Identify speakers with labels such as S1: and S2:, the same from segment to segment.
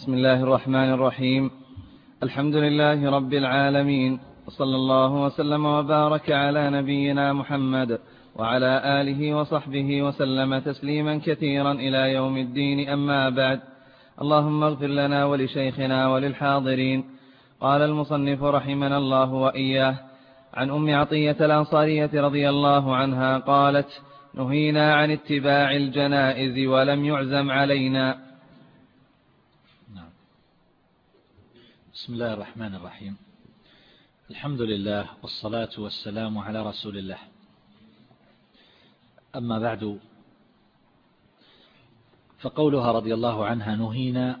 S1: بسم الله الرحمن الرحيم. الحمد لله رب العالمين. وصلى الله وسلم وبارك على نبينا محمد وعلى آله وصحبه وسلم تسليما كثيرا إلى يوم الدين. أما بعد اللهم اغفر لنا ولشيخنا وللحاضرين. قال المصنف رحمنا الله وإياه عن أم عطية الأنصارية رضي الله عنها قالت نهينا عن اتباع الجنائز ولم يعزم علينا
S2: نعم. بسم الله الرحمن الرحيم. الحمد لله والصلاة والسلام على رسول الله. أما بعد فقولها رضي الله عنها نهينا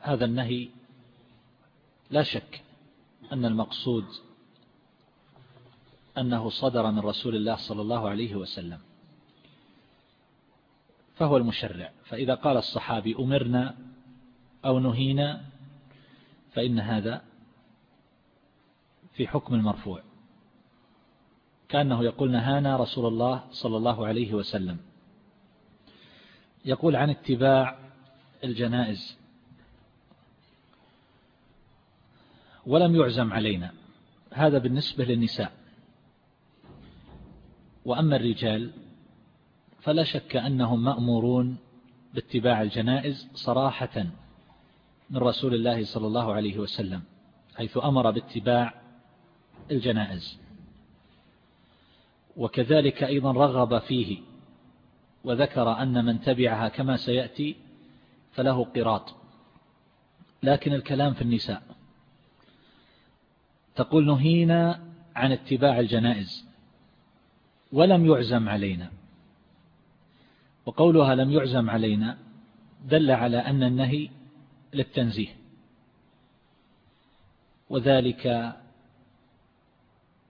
S2: هذا النهي لا شك أن المقصود أنه صدر من رسول الله صلى الله عليه وسلم فهو المشرع. فإذا قال الصحابي أمرنا أو نهينا فإن هذا في حكم المرفوع. كأنه يقول نهانا رسول الله صلى الله عليه وسلم. يقول عن اتباع الجنائز ولم يعزم علينا. هذا بالنسبة للنساء. وأما الرجال فلا شك أنهم مأمورون باتباع الجنائز صراحة. من رسول الله صلى الله عليه وسلم حيث أمر باتباع الجنائز. وكذلك أيضا رغب فيه وذكر أن من تبعها كما سيأتي فله قراط. لكن الكلام في النساء. تقول نهينا عن اتباع الجنائز ولم يعزم علينا. وقولها لم يعزم علينا دل على أن النهي للتنزيه. وذلك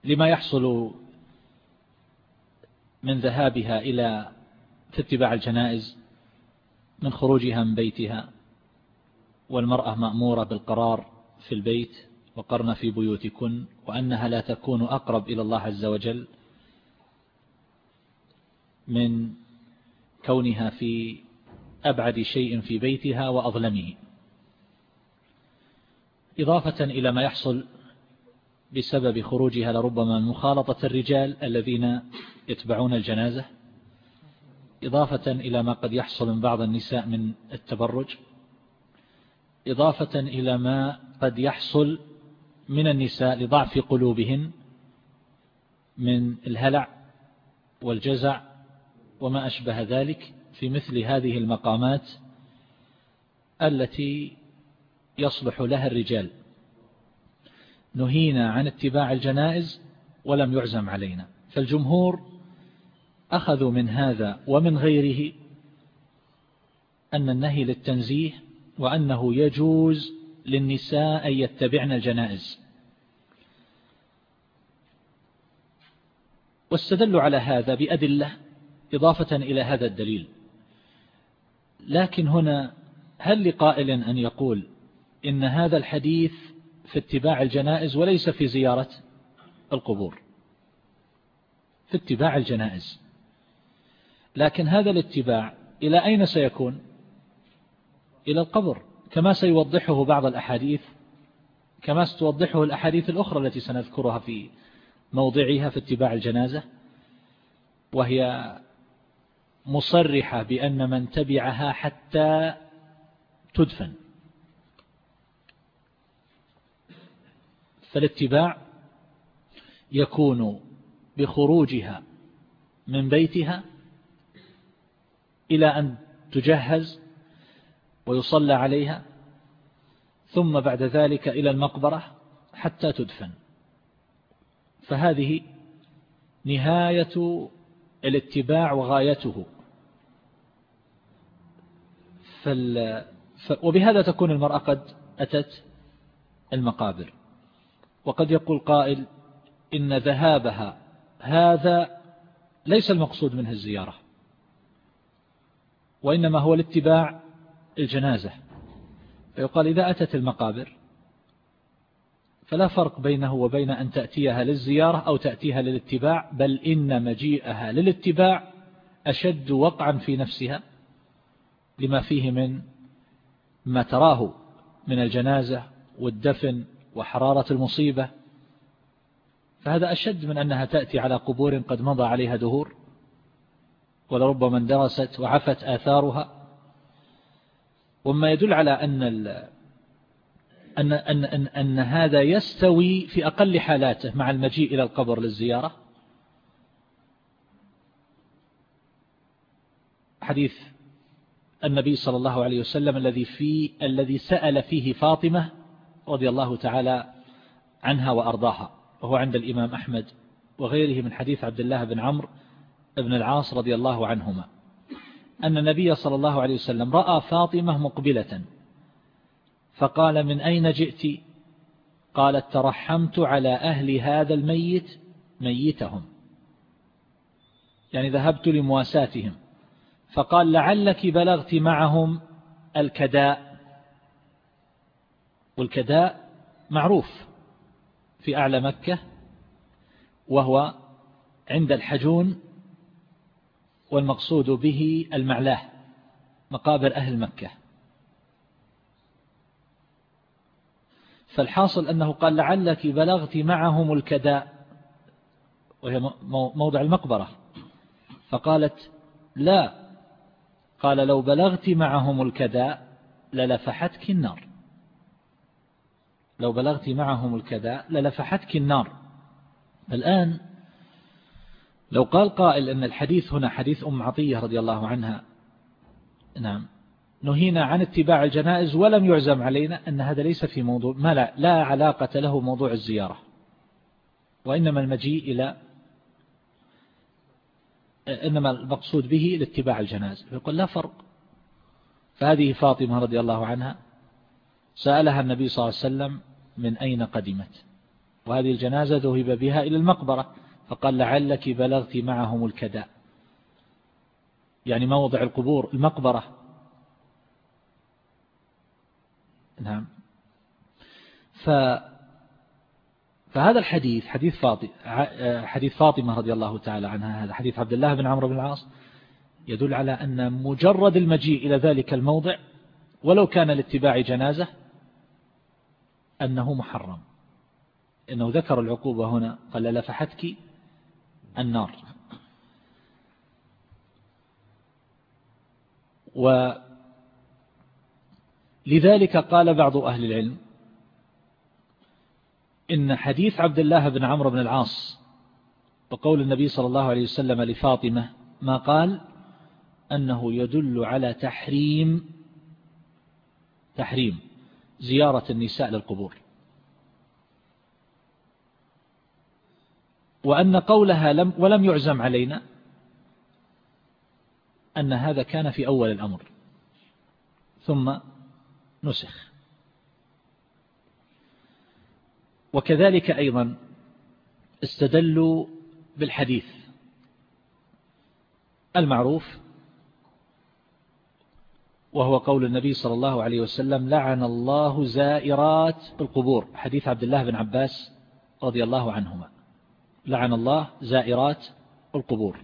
S2: لما يحصل من ذهابها إلى اتباع الجنائز من خروجها من بيتها والمرأة مأمورة بالقرار في البيت وقرن في بيوتكن وأنها لا تكون أقرب إلى الله عز وجل من كونها في أبعد شيء في بيتها وأظلمه. إضافة إلى ما يحصل بسبب خروجها لربما من مخالطة الرجال الذين يتبعون الجنازة إضافة إلى ما قد يحصل من بعض النساء من التبرج إضافة إلى ما قد يحصل من النساء لضعف قلوبهن من الهلع والجزع وما أشبه ذلك في مثل هذه المقامات التي يصلح لها الرجال. نهينا عن اتباع الجنائز ولم يعزم علينا. فالجمهور أخذوا من هذا ومن غيره أن النهي للتنزيه وأنه يجوز للنساء أن يتبعن الجنائز. واستدلوا على هذا بأدلة إضافة إلى هذا الدليل. لكن هنا هل لقائل أن يقول إن هذا الحديث في اتباع الجنائز وليس في زيارة القبور. في اتباع الجنائز. لكن هذا الاتباع إلى أين سيكون؟ إلى القبر. كما سيوضحه بعض الأحاديث كما ستوضحه الأحاديث الأخرى التي سنذكرها في موضعها في اتباع الجنازة وهي مصرحة بأن من تبعها حتى تدفن. فالاتباع يكون بخروجها من بيتها إلى أن تجهز ويصلى عليها ثم بعد ذلك إلى المقبرة حتى تدفن. فهذه نهاية الاتباع وغايته. فال... ف... وبهذا تكون المرأة قد أتت المقابر. وقد يقول قائل إن ذهابها هذا ليس المقصود منه الزيارة وإنما هو الاتباع الجنازة. فيقال إذا أتت المقابر فلا فرق بينه وبين أن تأتيها للزيارة أو تأتيها للاتباع بل إن مجيئها للاتباع أشد وقعا في نفسها لما فيه من ما تراه من الجنازة والدفن وحرارة المصيبة فهذا أشد من أنها تأتي على قبور قد مضى عليها دهور ولربما اندرست وعفت آثارها. وما يدل على أن أن, أن, أن, أن هذا يستوي في أقل حالاته مع المجيء إلى القبر للزيارة. حديث النبي صلى الله عليه وسلم الذي في الذي سأل فيه فاطمة رضي الله تعالى عنها وأرضاها وهو عند الإمام أحمد وغيره من حديث عبد الله بن عمرو بن العاص رضي الله عنهما. أن النبي صلى الله عليه وسلم رأى فاطمة مقبلة فقال من أين جئت؟ قالت ترحمت على أهل هذا الميت ميتهم يعني ذهبت لمواساتهم فقال لعلك بلغت معهم الكداء. والكداء معروف في أعلى مكة وهو عند الحجون والمقصود به المعلاه مقابر أهل مكة. فالحاصل أنه قال لعلك بلغت معهم الكداء وهي موضع المقبرة. فقالت لا. قال لو بلغت معهم الكداء للفحتك النار. لو بلغت معهم الكداء للفحتك النار. الآن لو قال قائل أن الحديث هنا حديث أم عطية رضي الله عنها نعم نهينا عن اتباع الجنائز ولم يعزم علينا أن هذا ليس في موضوع ما لا, لا علاقة له موضوع الزيارة وإنما المجيء إلى إنما المقصود به لاتباع الجنائز. يقول لا فرق. فهذه فاطمة رضي الله عنها سألها النبي صلى الله عليه وسلم من أين قدمت. وهذه الجنازة ذهب بها إلى المقبرة فقال لعلك بلغت معهم الكداء. يعني موضع القبور المقبرة. نعم. ف فهذا الحديث حديث فاطمة حديث فاطمة رضي الله تعالى عنها هذا حديث عبد الله بن عمرو بن العاص يدل على أن مجرد المجيء إلى ذلك الموضع ولو كان لاتباع جنازة أنه محرم. إنه ذكر العقوبة هنا قال لفحتك النار. ولذلك قال بعض أهل العلم إن حديث عبد الله بن عمرو بن العاص وقول النبي صلى الله عليه وسلم لفاطمة ما قال؟ أنه يدل على تحريم تحريم. زيارة النساء للقبور. وأن قولها لم ولم يعزم علينا أن هذا كان في أول الأمر. ثم نسخ. وكذلك أيضا استدلوا بالحديث المعروف وهو قول النبي صلى الله عليه وسلم لعن الله زائرات القبور. حديث عبد الله بن عباس رضي الله عنهما. لعن الله زائرات القبور.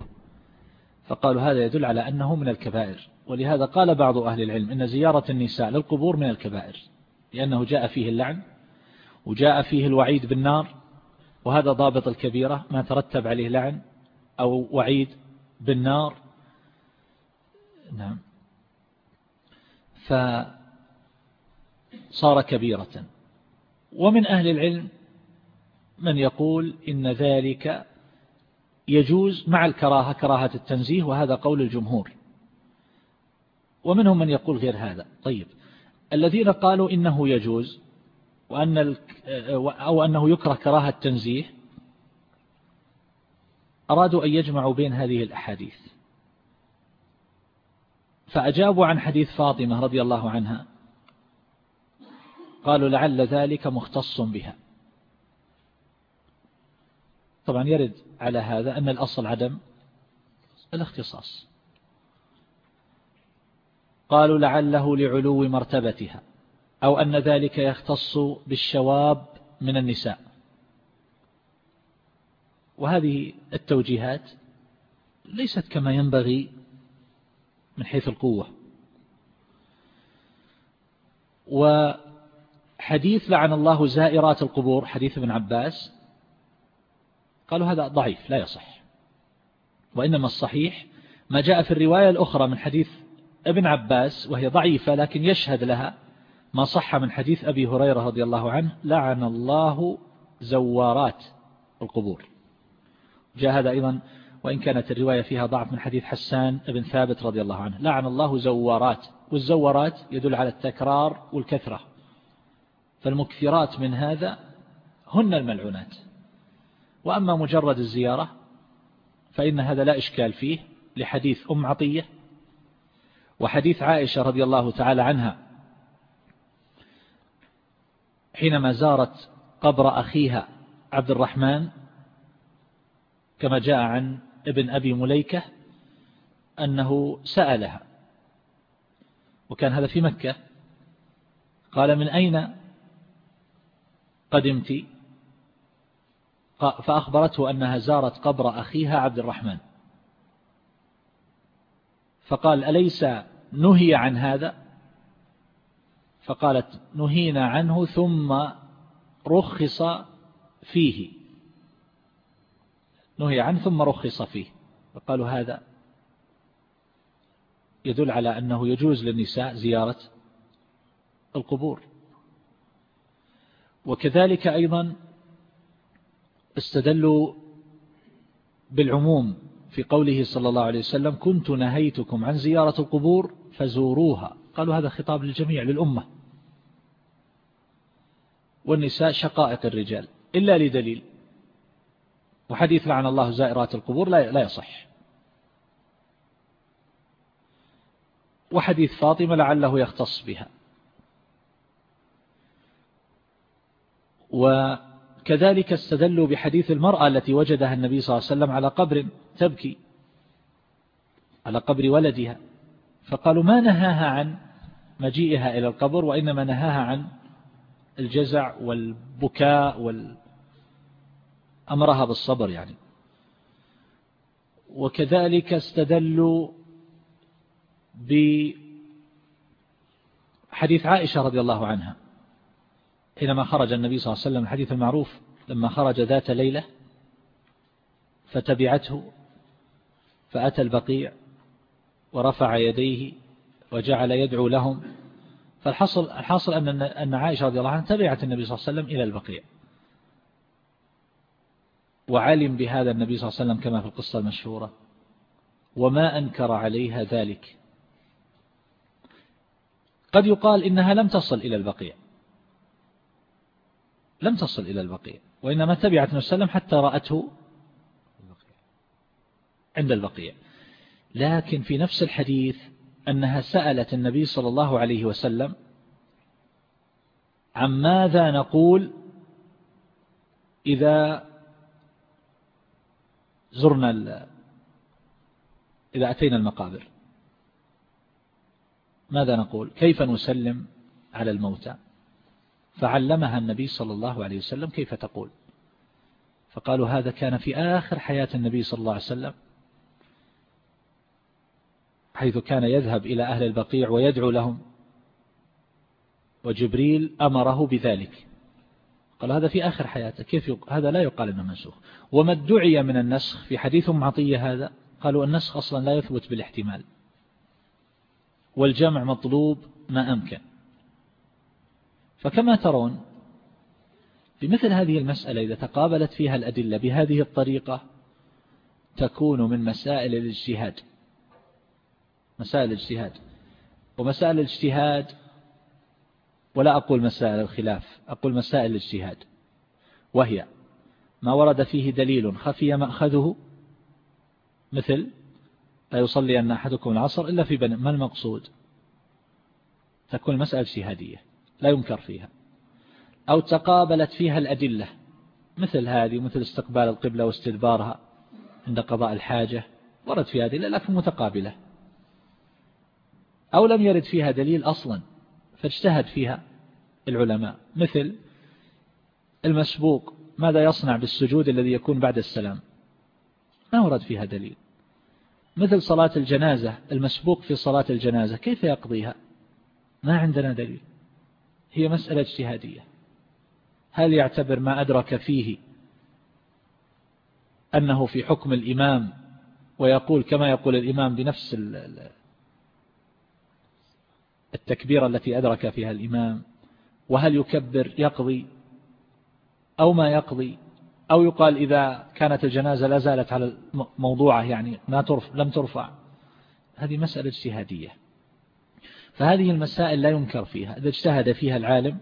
S2: فقالوا هذا يدل على أنه من الكبائر. ولهذا قال بعض أهل العلم إن زيارة النساء للقبور من الكبائر لأنه جاء فيه اللعن وجاء فيه الوعيد بالنار وهذا ضابط الكبيرة ما ترتب عليه لعن أو وعيد بالنار. نعم. فصار كبيرة. ومن أهل العلم من يقول إن ذلك يجوز مع الكراهة كراهة التنزيه وهذا قول الجمهور. ومنهم من يقول غير هذا. طيب الذين قالوا إنه يجوز وأن أو أنه يكره كراهة تنزيه أرادوا أن يجمعوا بين هذه الأحاديث. فأجابوا عن حديث فاطمة رضي الله عنها. قالوا لعل ذلك مختص بها. طبعا يرد على هذا أن الأصل عدم الاختصاص. قالوا لعله لعلو مرتبتها أو أن ذلك يختص بالشواب من النساء. وهذه التوجيهات ليست كما ينبغي من حيث القوة. وحديث لعن الله زائرات القبور حديث ابن عباس قالوا هذا ضعيف لا يصح. وإنما الصحيح ما جاء في الرواية الأخرى من حديث ابن عباس وهي ضعيفة لكن يشهد لها ما صح من حديث أبي هريرة رضي الله عنه لعن الله زوارات القبور. جاء هذا أيضا وإن كانت الرواية فيها ضعف من حديث حسان بن ثابت رضي الله عنه. لعن الله زوارات والزوارات يدل على التكرار والكثرة. فالمكثرات من هذا هن الملعونات. وأما مجرد الزيارة فإن هذا لا إشكال فيه لحديث أم عطية وحديث عائشة رضي الله تعالى عنها. حينما زارت قبر أخيها عبد الرحمن كما جاء عن ابن أبي مليكة أنه سألها وكان هذا في مكة قال من أين قدمت؟ فأخبرته أنها زارت قبر أخيها عبد الرحمن. فقال أليس نهي عن هذا؟ فقالت نهينا عنه ثم رخص فيه. نهي عنه ثم رخص فيه. فقالوا هذا يدل على أنه يجوز للنساء زيارة القبور. وكذلك أيضا استدلوا بالعموم في قوله صلى الله عليه وسلم كنت نهيتكم عن زيارة القبور فزوروها. قالوا هذا خطاب للجميع للأمة. والنساء شقائق الرجال إلا لدليل وحديث لعن الله زائرات القبور لا لا يصح. وحديث فاطمة لعله يختص بها. وكذلك استدلوا بحديث المرأة التي وجدها النبي صلى الله عليه وسلم على قبر تبكي على قبر ولدها. فقالوا ما نهاها عن مجيئها إلى القبر وإنما نهاها عن الجزع والبكاء وال أمرها بالصبر يعني. وكذلك استدلوا بحديث عائشة رضي الله عنها. حينما خرج النبي صلى الله عليه وسلم الحديث المعروف لما خرج ذات ليلة فتبعته فأتى البقيع ورفع يديه وجعل يدعو لهم. فالحصل الحاصل أن أن عائشة رضي الله عنها تبعت النبي صلى الله عليه وسلم إلى البقيع. وعلم بهذا النبي صلى الله عليه وسلم كما في القصة المشهورة. وما أنكر عليها ذلك. قد يقال إنها لم تصل إلى البقيع. لم تصل إلى البقيع. وإنما تبعت النبي صلى الله عليه وسلم حتى رأته عند البقيع. لكن في نفس الحديث أنها سألت النبي صلى الله عليه وسلم عن ماذا نقول إذا زرنا إذا أتينا المقابر. ماذا نقول؟ كيف نسلم على الموتى؟ فعلمها النبي صلى الله عليه وسلم كيف تقول؟ فقالوا هذا كان في آخر حياة النبي صلى الله عليه وسلم حيث كان يذهب إلى أهل البقيع ويدعو لهم وجبريل أمره بذلك. قال هذا في آخر حياته كيف يق... هذا لا يقال أنه منسوخ. وما ادعي من النسخ في حديث معطية هذا قالوا النسخ أصلا لا يثبت بالاحتمال. والجمع مطلوب ما أمكن. فكما ترون بمثل هذه المسألة إذا تقابلت فيها الأدلة بهذه الطريقة تكون من مسائل الاجتهاد. مسائل الاجتهاد. ومسائل الاجتهاد ولا أقول مسائل الخلاف أقول مسائل الاجتهاد. وهي ما ورد فيه دليل خفي مأخذه مثل لا يصلي أن أحدكم العصر إلا في بني ما المقصود؟ تكون المسألة اجتهادية لا ينكر فيها. أو تقابلت فيها الأدلة مثل هذه مثل استقبال القبلة واستدبارها عند قضاء الحاجة ورد فيها أدلة لكن متقابلة. أو لم يرد فيها دليل أصلا فاجتهد فيها العلماء. مثل المسبوق ماذا يصنع بالسجود الذي يكون بعد السلام؟ ما ورد فيها دليل. مثل صلاة الجنازة المسبوق في صلاة الجنازة كيف يقضيها؟ ما عندنا دليل. هي مسألة اجتهادية. هل يعتبر ما أدرك فيه أنه في حكم الإمام ويقول كما يقول الإمام بنفس التكبيرة التي أدرك فيها الإمام وهل يكبر يقضي أو ما يقضي أو يقال إذا كانت الجنازة لا زالت على موضوعه يعني ما ترفع لم ترفع. هذه مسألة اجتهادية. فهذه المسائل لا ينكر فيها. إذا اجتهد فيها العالم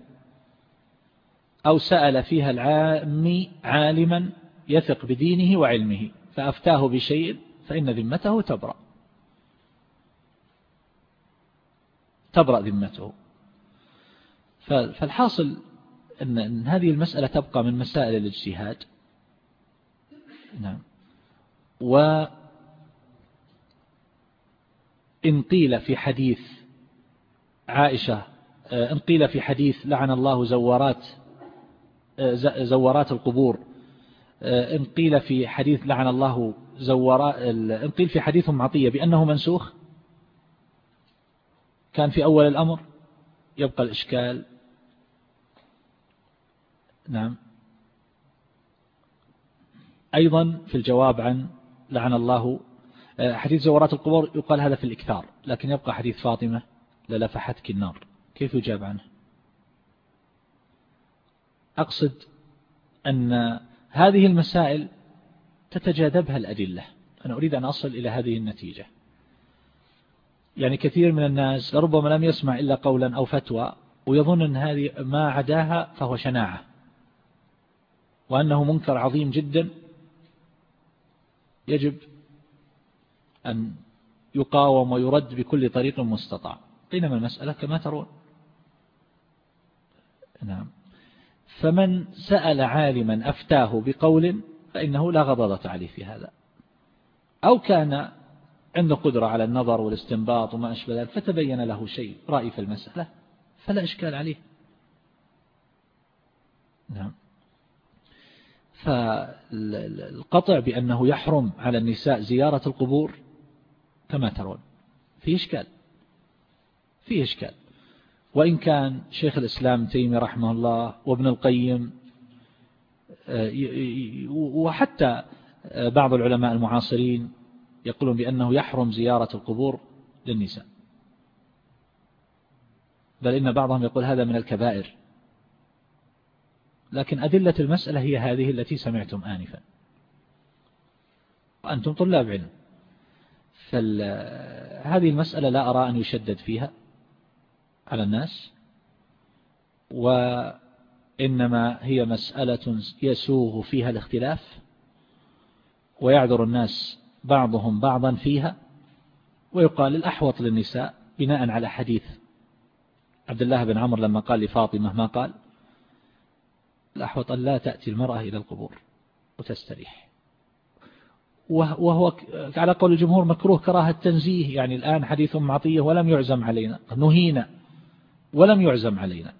S2: أو سأل فيها العامي عالما يثق بدينه وعلمه فأفتاه بشيء فإن ذمته تبرأ. تبرأ ذمته. فالحاصل أن هذه المسألة تبقى من مسائل الاجتهاد. نعم. وإن قيل في حديث عائشة إن قيل في حديث لعن الله زورات زورات القبور إن قيل في حديث لعن الله زورات إن قيل في حديث معطية بأنه منسوخ كان في أول الأمر يبقى الإشكال. نعم. أيضا في الجواب عن لعن الله حديث زورات القبور يقال هذا في الإكثار لكن يبقى حديث فاطمة للفحتك النار. كيف يجاب عنه؟ أقصد أن هذه المسائل تتجاذبها الأدلة. أنا أريد أن أصل إلى هذه النتيجة. يعني كثير من الناس لربما لم يسمع إلا قولا أو فتوى ويظن أن هذه ما عداها فهو شناعة وأنه منكر عظيم جدا. يجب أن يقاوم ويرد بكل طريق مستطاع. بينما المسألة كما ترون. نعم. فمن سأل عالما أفتاه بقول فإنه لا غضضة عليه في هذا. أو كان عنده قدرة على النظر والاستنباط وما أشبه ذلك فتبين له شيء رأي في المسألة فلا إشكال عليه. نعم. فالقطع بأنه يحرم على النساء زيارة القبور كما ترون في إشكال في إشكال. وإن كان شيخ الإسلام تيمي رحمه الله وابن القيم آه، وحتى آه، بعض العلماء المعاصرين يقولون بأنه يحرم زيارة القبور للنساء. بل إن بعضهم يقول هذا من الكبائر. لكن أدلة المسألة هي هذه التي سمعتم آنفا. وأنتم طلاب علم. فهذه المسألة لا أرى أن يشدد فيها على الناس وإنما هي مسألة يسوغ فيها الاختلاف ويعذر الناس بعضهم بعضا فيها ويقال الأحوط للنساء بناء على حديث عبد الله بن عمر لما قال لفاطمة ما قال؟ الأحوط أن لا تأتي المرأة إلى القبور وتستريح. وهو على قول الجمهور مكروه كراهة تنزيه يعني الآن حديث معطية ولم يعزم علينا نهينا ولم يعزم علينا.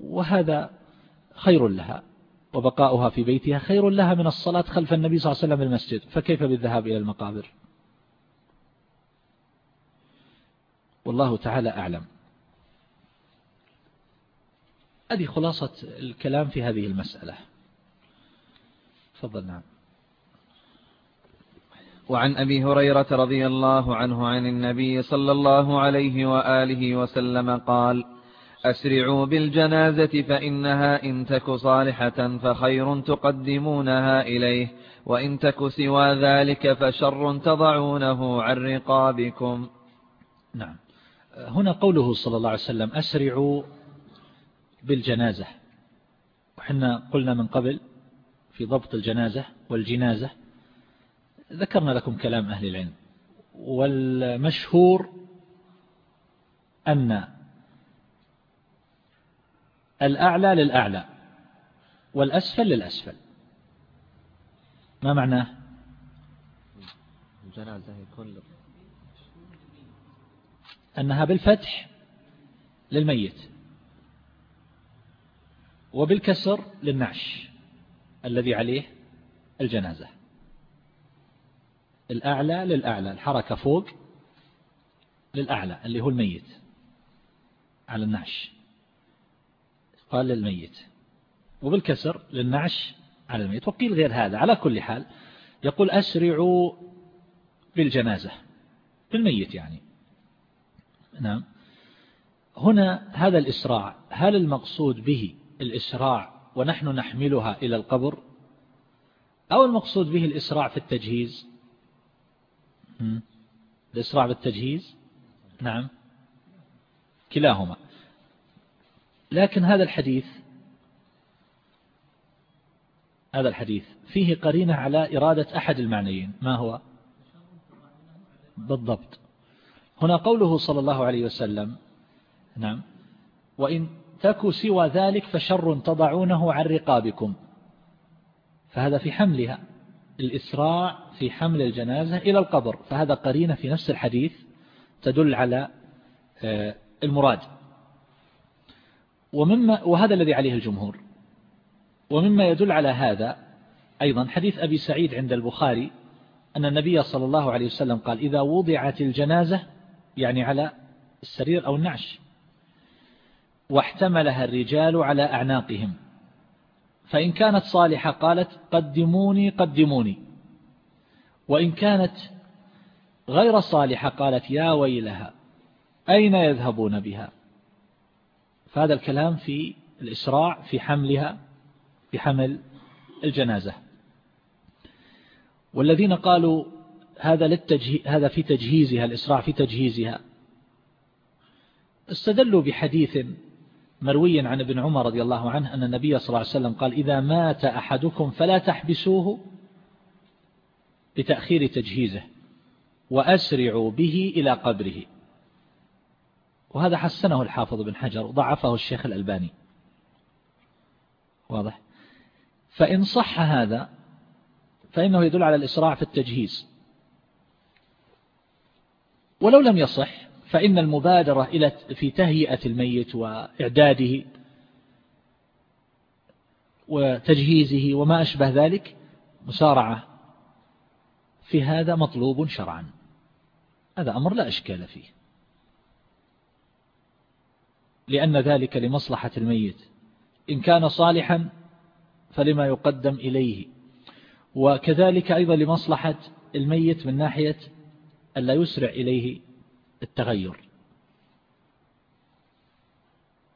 S2: وهذا خير لها. وبقاؤها في بيتها خير لها من الصلاة خلف النبي صلى الله عليه وسلم المسجد. فكيف بالذهاب إلى المقابر؟ والله تعالى أعلم. هذه خلاصة الكلام في هذه المسألة. تفضل نعم.
S1: وعن أبي هريرة رضي الله عنه عن النبي صلى الله عليه وآله وسلم قال أسرعوا بالجنازة فإنها إن تك صالحة فخير تقدمونها إليه وإن تك سوى ذلك فشر تضعونه عن رقابكم.
S2: نعم. هنا قوله صلى الله عليه وسلم أسرعوا بالجنازة. وحنا قلنا من قبل في ضبط الجنازة والجنازة ذكرنا لكم كلام أهل العلم والمشهور أن الأعلى للأعلى والأسفل للأسفل. ما معناه أنها بالفتح للميت وبالكسر للنعش الذي عليه الجنازة. الأعلى للأعلى الحركة فوق للأعلى اللي هو الميت على النعش. قال للميت وبالكسر للنعش على الميت وقيل غير هذا. على كل حال يقول أسرعوا بالجنازة بالميت يعني. نعم. هنا هذا الإسراع هل المقصود به الإسراع ونحن نحملها إلى القبر؟ أو المقصود به الإسراع في التجهيز؟ الإسراع بالتجهيز؟ نعم. كلاهما. لكن هذا الحديث هذا الحديث فيه قرينة على إرادة أحد المعنيين. ما هو؟ بالضبط. هنا قوله صلى الله عليه وسلم نعم وإن تكوا سوى ذلك فشر تضعونه عن رقابكم. فهذا في حملها الإسراع في حمل الجنازة إلى القبر. فهذا قرينة في نفس الحديث تدل على آه، المراد. ومما وهذا الذي عليه الجمهور. ومما يدل على هذا أيضا حديث أبي سعيد عند البخاري أن النبي صلى الله عليه وسلم قال إذا وضعت الجنازة يعني على السرير أو النعش واحتملها الرجال على أعناقهم فإن كانت صالحة قالت قدموني قدموني. وإن كانت غير صالحة قالت يا ويلها أين يذهبون بها؟ فهذا الكلام في الإسراع في حملها في حمل الجنازة. والذين قالوا هذا للتجهي هذا في تجهيزها الإسراع في تجهيزها استدلوا بحديث مروي عن ابن عمر رضي الله عنه أن النبي صلى الله عليه وسلم قال إذا مات أحدكم فلا تحبسوه بتأخير تجهيزه وأسرعوا به إلى قبره. وهذا حسنه الحافظ بن حجر وضعفه الشيخ الألباني. واضح؟ فإن صح هذا فإنه يدل على الإسراع في التجهيز. ولو لم يصح فإن المبادرة إلى في تهيئة الميت وإعداده وتجهيزه وما أشبه ذلك مسارعة في هذا مطلوب شرعا. هذا أمر لا أشكال فيه. لأن ذلك لمصلحة الميت. إن كان صالحا فلما يقدم إليه. وكذلك أيضا لمصلحة الميت من ناحية ألا يسرع إليه التغير.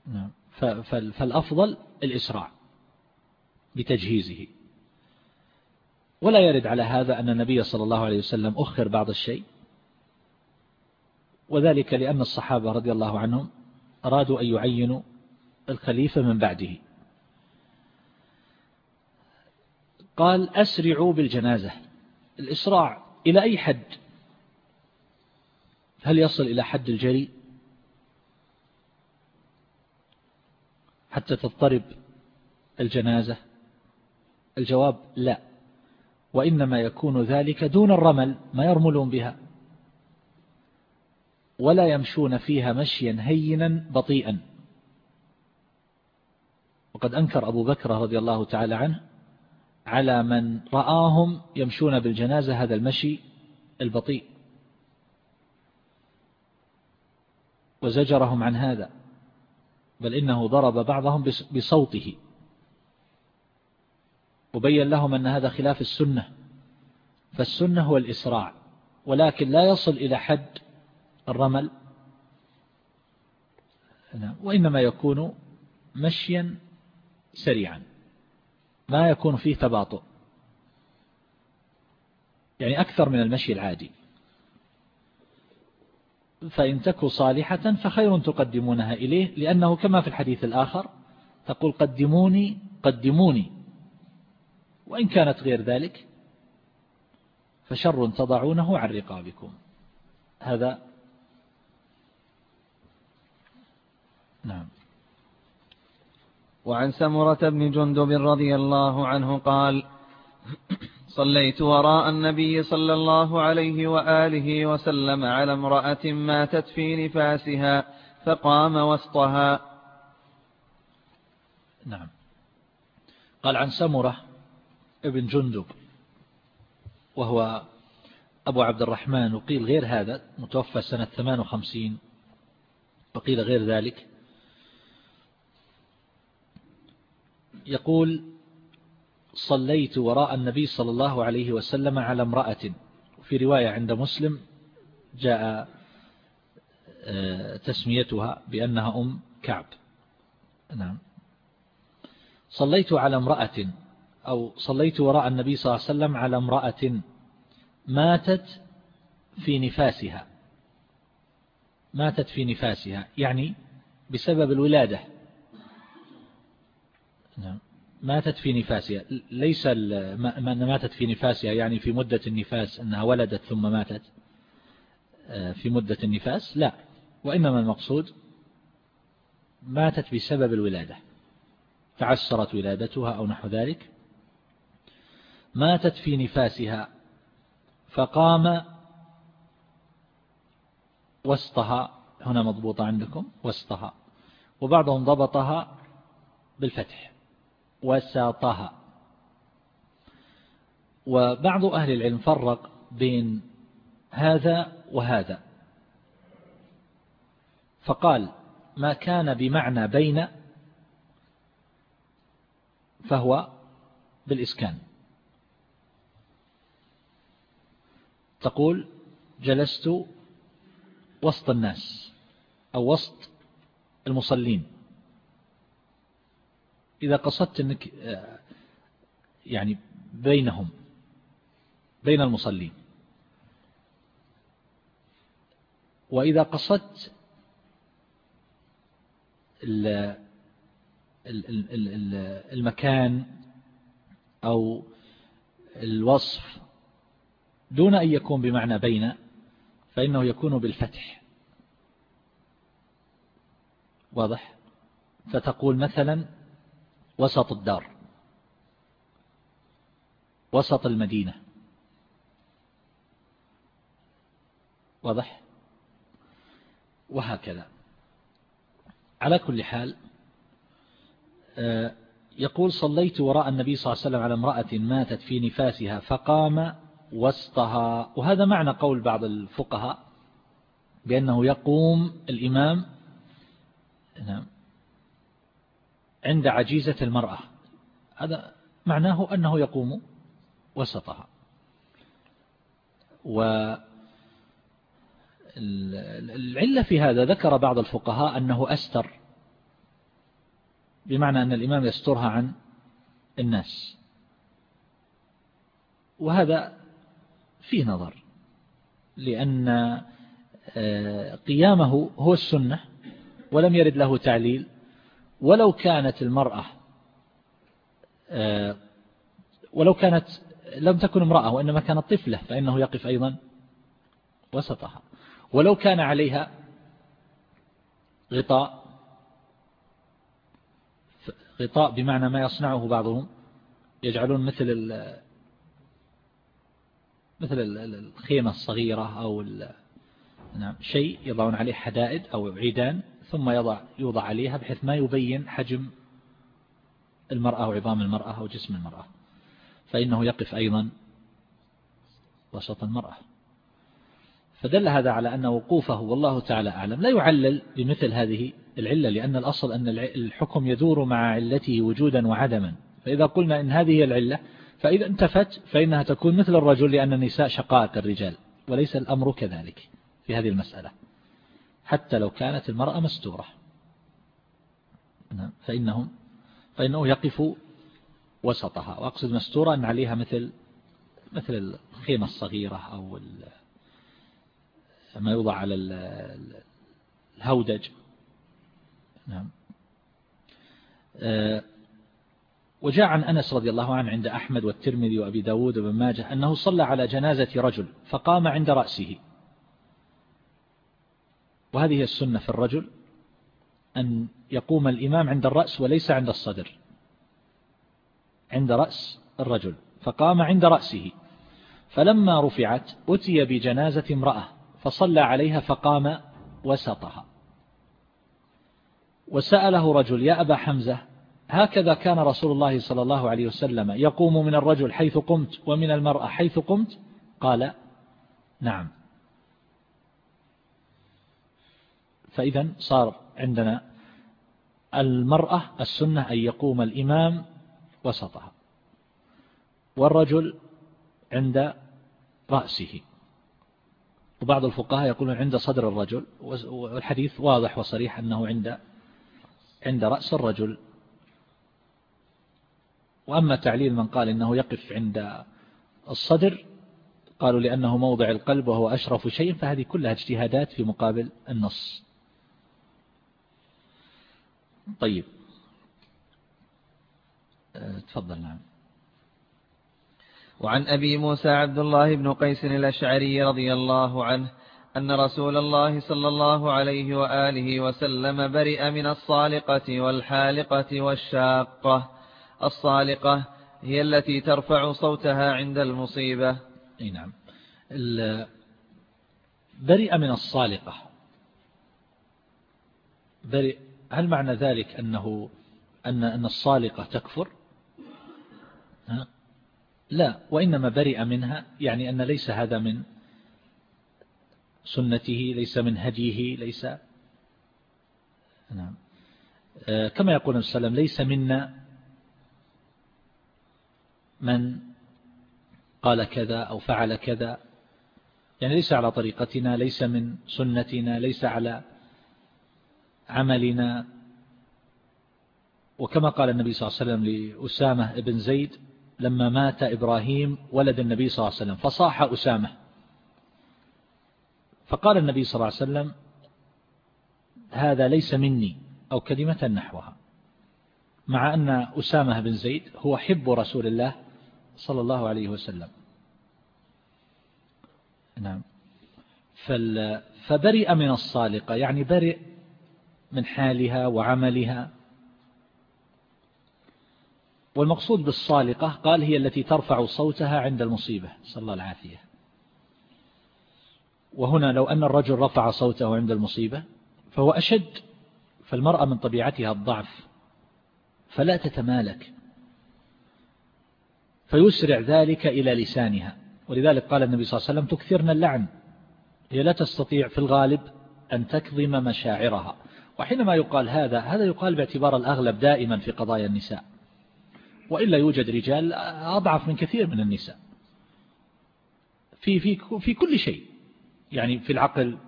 S2: نعم. فالأفضل الإسراع بتجهيزه. ولا يرد على هذا أن النبي صلى الله عليه وسلم أخر بعض الشيء. وذلك لأن الصحابة رضي الله عنهم أرادوا أن يعينوا الخليفة من بعده. قال أسرعوا بالجنازة. الإسراع إلى أي حد؟ هل يصل إلى حد الجري؟ حتى تضطرب الجنازة؟ الجواب لا. وإنما يكون ذلك دون الرمل ما يرملون بها. ولا يمشون فيها مشيا هينا بطيئا. وقد أنكر أبو بكر رضي الله تعالى عنه على من رآهم يمشون بالجنازة هذا المشي البطيء. وزجرهم عن هذا بل إنه ضرب بعضهم بصوته. وبين لهم أن هذا خلاف السنة فالسنة هو الإسراع ولكن لا يصل إلى حد الرمل. نعم. وإنما يكون مشيا سريعا. ما يكون فيه تباطؤ. يعني أكثر من المشي العادي. فإن تكو صالحة فخير تقدمونها إليه لأنه كما في الحديث الآخر تقول قدموني قدموني. وإن كانت غير ذلك فشر تضعونه عن رقابكم. هذا نعم.
S1: وعن سمرة بن جندب رضي الله عنه قال صليت وراء النبي صلى الله عليه وآله وسلم على امرأة ماتت في نفاسها فقام وسطها.
S2: نعم. قال عن سمرة ابن جندب وهو أبو عبد الرحمن وقيل غير هذا متوفى سنة 58 وقيل غير ذلك. يقول صليت وراء النبي صلى الله عليه وسلم على امرأة. في رواية عند مسلم جاء آه، تسميتها بأنها أم كعب. نعم. صليت على امرأة أو صليت وراء النبي صلى الله عليه وسلم على امرأة ماتت في نفاسها. ماتت في نفاسها يعني بسبب الولادة. نعم. ماتت في نفاسها. ليس ماتت في نفاسها يعني في مدة النفاس أنها ولدت ثم ماتت آه، في مدة النفاس؟ لا. وإنما المقصود ماتت بسبب الولادة. تعسرت ولادتها أو نحو ذلك. ماتت في نفاسها فقام وسطها. هنا مضبوطة عندكم وسطها. وبعضهم ضبطها بالفتح. وساطها. وبعض أهل العلم فرق بين هذا وهذا. فقال ما كان بمعنى بين فهو بالإسكان. تقول جلست وسط الناس أو وسط المصلين. إذا قصدت أنك آه، يعني بينهم بين المصلين. وإذا قصدت المكان أو الوصف دون أن يكون بمعنى بين فإنه يكون بالفتح. واضح؟ فتقول مثلا وسط الدار. وسط المدينة. واضح؟ وهكذا. على كل حال آه، يقول صليت وراء النبي صلى الله عليه وسلم على امرأة ماتت في نفاسها فقام وسطها. وهذا معنى قول بعض الفقهاء بأنه يقوم الإمام. نعم. عند عجيزة المرأة. هذا معناه أنه يقوم وسطها. والعلة في هذا ذكر بعض الفقهاء أنه أستر بمعنى أن الإمام يسترها عن الناس. وهذا فيه نظر لأن آه، قيامه هو السنة ولم يرد له تعليل. ولو كانت المرأة آه، ولو كانت لم تكن امرأة وإنما كانت طفلة فإنه يقف أيضا وسطها. ولو كان عليها غطاء غطاء بمعنى ما يصنعه بعضهم يجعلون مثل مثل الخيمة الصغيرة أو نعم شيء يضعون عليه حدائد أو عيدان ثم يضع يوضع عليها بحيث ما يبين حجم المرأة أو عظام المرأة أو جسم المرأة. فإنه يقف أيضا وسط المرأة. فدل هذا على أن وقوفه والله تعالى أعلم. لا يعلل بمثل هذه العلة لأن الأصل أن الحكم يدور مع علته وجودا وعدما. فإذا قلنا إن هذه العلة فإذا انتفت فإنها تكون مثل الرجل لأن النساء شقائق الرجال وليس الأمر كذلك في هذه المسألة. حتى لو كانت المرأة مستورة. نعم، فإنهم فإنه يقف وسطها. وأقصد مستورة أن عليها مثل مثل الخيمة الصغيرة أو ما يوضع على الهودج. نعم. آه، وجاء عن أنس رضي الله عنه عند أحمد والترمذي وأبي داود وابن ماجه أنه صلى على جنازة رجل فقام عند رأسه. وهذه السنة في الرجل أن يقوم الإمام عند الرأس وليس عند الصدر عند رأس الرجل فقام عند رأسه. فلما رفعت أتي بجنازة امرأة فصلى عليها فقام وسطها. وسأله رجل يا أبا حمزة هكذا كان رسول الله صلى الله عليه وسلم يقوم من الرجل حيث قمت ومن المرأة حيث قمت؟ قال نعم. فإذا صار عندنا المرأة السنة أن يقوم الإمام وسطها. والرجل عند رأسه. وبعض الفقهاء يقولون عند صدر الرجل والحديث واضح وصريح أنه عند عند رأس الرجل. وأما تعليل من قال إنه يقف عند الصدر قالوا لأنه موضع القلب وهو أشرف شيء فهذه كلها اجتهادات في مقابل النص. طيب. أه، تفضل نعم.
S1: وعن أبي موسى عبد الله بن قيس الأشعري رضي الله عنه أن رسول الله صلى الله عليه وآله وسلم برئ من الصالقة والحالقة والشاقة. الصالقة هي التي ترفع صوتها عند المصيبة.
S2: نعم. برئ من الصالقة. برئ هل معنى ذلك أنه أن أن الصالقة تكفر؟ ها؟ لا وإنما برئ منها يعني أن ليس هذا من سنته ليس من هديه ليس نعم. آه، كما يقول النبي صلى الله عليه وسلم ليس منا من قال كذا أو فعل كذا. يعني ليس على طريقتنا ليس من سنتنا ليس على عملنا. وكما قال النبي صلى الله عليه وسلم لأسامة بن زيد لما مات إبراهيم ولد النبي صلى الله عليه وسلم فصاح أسامة. فقال النبي صلى الله عليه وسلم هذا ليس مني أو كلمة نحوها. مع أن أسامة بن زيد هو حب رسول الله صلى الله عليه وسلم. نعم. فبرئ من الصالقة يعني برئ من حالها وعملها. والمقصود بالصالقة قال هي التي ترفع صوتها عند المصيبة. صلى الله العافية. وهنا لو أن الرجل رفع صوته عند المصيبة فهو أشد فالمرأة من طبيعتها الضعف فلا تتمالك. فيسرع ذلك إلى لسانها. ولذلك قال النبي صلى الله عليه وسلم تكثرن اللعن. هي لا تستطيع في الغالب أن تكظم مشاعرها. وحينما يقال هذا هذا يقال باعتبار الأغلب دائما في قضايا النساء. وإلا يوجد رجال أضعف من كثير من النساء. في في في كل شيء. يعني في العقل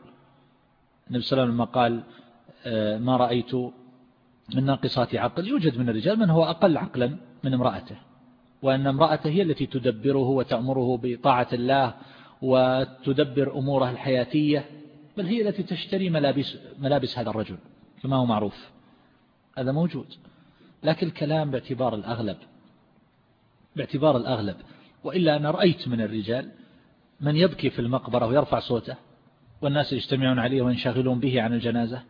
S2: النبي صلى الله عليه وسلم قال آه، ما رأيت من ناقصات عقل. يوجد من الرجال من هو أقل عقلا من امرأته. وأن امرأته هي التي تدبره وتأمره بطاعة الله وتدبر أموره الحياتية بل هي التي تشتري ملابس, ملابس هذا الرجل. كما هو معروف. هذا موجود. لكن الكلام باعتبار الأغلب. باعتبار الأغلب. وإلا أنا رأيت من الرجال من يبكي في المقبرة ويرفع صوته والناس يجتمعون عليه وينشغلون به عن الجنازة.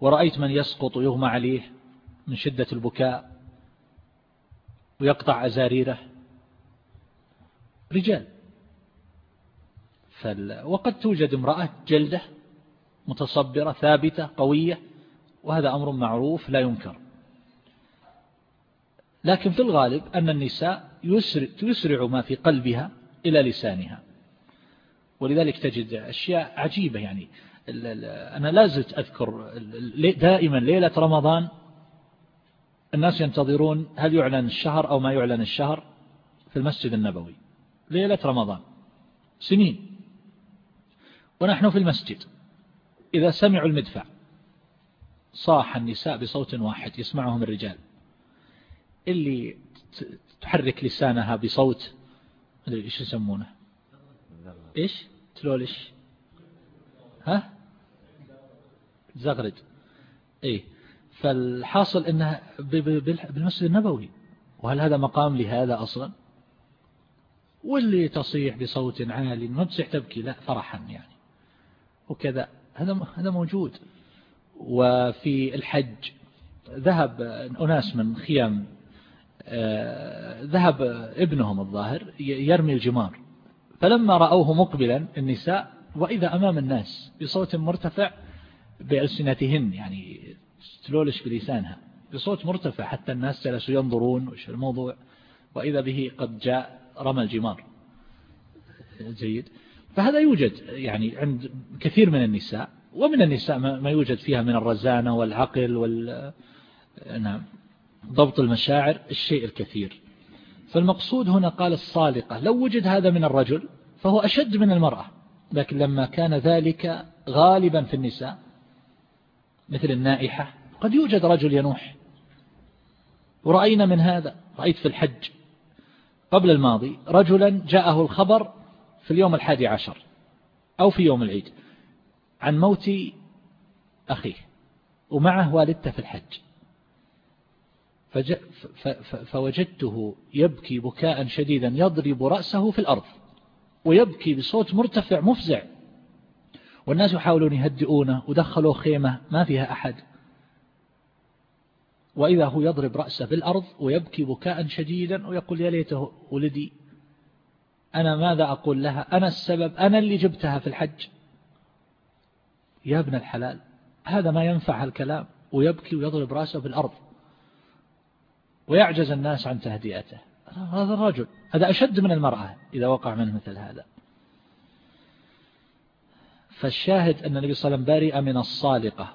S2: ورأيت من يسقط ويغمى عليه من شدة البكاء ويقطع أزاريره. رجال. فال... وقد توجد امرأة جلدة متصبرة ثابتة قوية وهذا أمر معروف لا ينكر. لكن في الغالب أن النساء يسرع, يسرع ما في قلبها إلى لسانها. ولذلك تجد أشياء عجيبة يعني. أنا لازلت أذكر دائما ليلة رمضان الناس ينتظرون هل يعلن الشهر أو ما يعلن الشهر في المسجد النبوي. ليلة رمضان. سنين. ونحن في المسجد. إذا سمعوا المدفع. صاح النساء بصوت واحد يسمعهم الرجال. اللي تحرك لسانها بصوت إيش يسمونه. إيش؟ تلولش ها؟ زغرد. إيه. فالحاصل انها بالمسجد النبوي. وهل هذا مقام لهذا أصلا؟ واللي تصيح بصوت عالي ما تصيح تبكي لا فرحا يعني. وكذا. هذا هذا موجود. وفي الحج. ذهب أناس من خيام آه، ذهب ابنهم الظاهر يرمي الجمار. فلما رأوه مقبلا النساء وإذا أمام الناس بصوت مرتفع بألسنتهن يعني تلولش بلسانها بصوت مرتفع حتى الناس جلسوا ينظرون وش الموضوع. وإذا به قد جاء رمى الجمار. جيد. فهذا يوجد يعني عند كثير من النساء. ومن النساء ما يوجد فيها من الرزانة والعقل وال نعم ضبط المشاعر الشيء الكثير. فالمقصود هنا قال الصالقة لو وجد هذا من الرجل فهو أشد من المرأة لكن لما كان ذلك غالبا في النساء مثل النائحة قد يوجد رجل ينوح. ورأينا من هذا رأيت في الحج قبل الماضي رجلا جاءه الخبر في اليوم الحادي عشر أو في يوم العيد. عن موت أخيه ومعه والدته في الحج. فوجدته يبكي بكاء شديدا يضرب رأسه في الأرض ويبكي بصوت مرتفع مفزع. والناس يحاولون يهدئونه ودخلوا خيمة ما فيها أحد. وإذا هو يضرب رأسه بالأرض ويبكي بكاء شديدا ويقول يا ليته ولدي أنا ماذا أقول لها؟ أنا السبب أنا اللي جبتها في الحج. يا ابن الحلال هذا ما ينفع الكلام ويبكي ويضرب رأسه بالأرض ويعجز الناس عن تهدئته. هذا الرجل هذا أشد من المرأة إذا وقع منه مثل هذا. فالشاهد أن النبي صلى الله عليه وسلم برئ من الصالقة.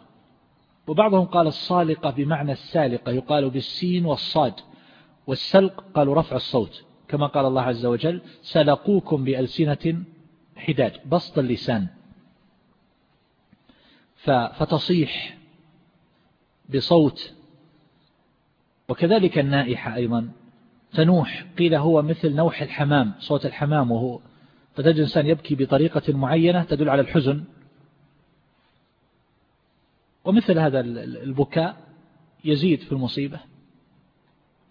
S2: وبعضهم قال الصالقة بمعنى السالقة يقال بالسين والصاد. والسلق قالوا رفع الصوت كما قال الله عز وجل سلقوكم بألسنة حداد بسط اللسان. فتصيح بصوت. وكذلك النائحة أيضا. تنوح. قيل هو مثل نوح الحمام صوت الحمام وهو فتجد الإنسان يبكي بطريقة معينة تدل على الحزن. ومثل هذا البكاء يزيد في المصيبة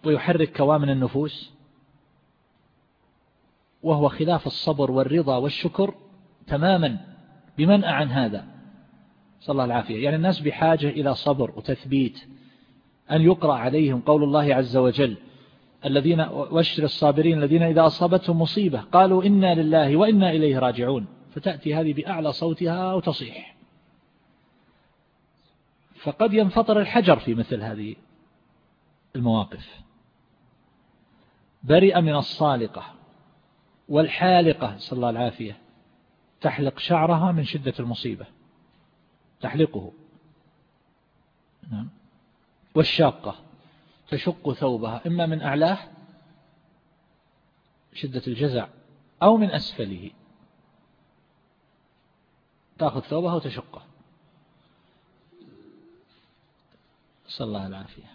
S2: ويحرك كوامن النفوس. وهو خلاف الصبر والرضا والشكر تماما. بمنأ عن هذا. صلى الله العافية يعني الناس بحاجة إلى صبر وتثبيت أن يقرأ عليهم قول الله عز وجل. الذين واشر الصابرين الذين إذا أصابتهم مصيبة قالوا إنا لله وإنا إليه راجعون. فتأتي هذه بأعلى صوتها وتصيح. فقد ينفطر الحجر في مثل هذه المواقف. برئ من الصالقة والحالقة صلى الله العافية تحلق شعرها من شدة المصيبة. تحلقه. نعم. والشاقة تشق ثوبها إما من أعلاه شدة الجزع أو من أسفله. تأخذ ثوبها وتشقه. صلى الله العافية.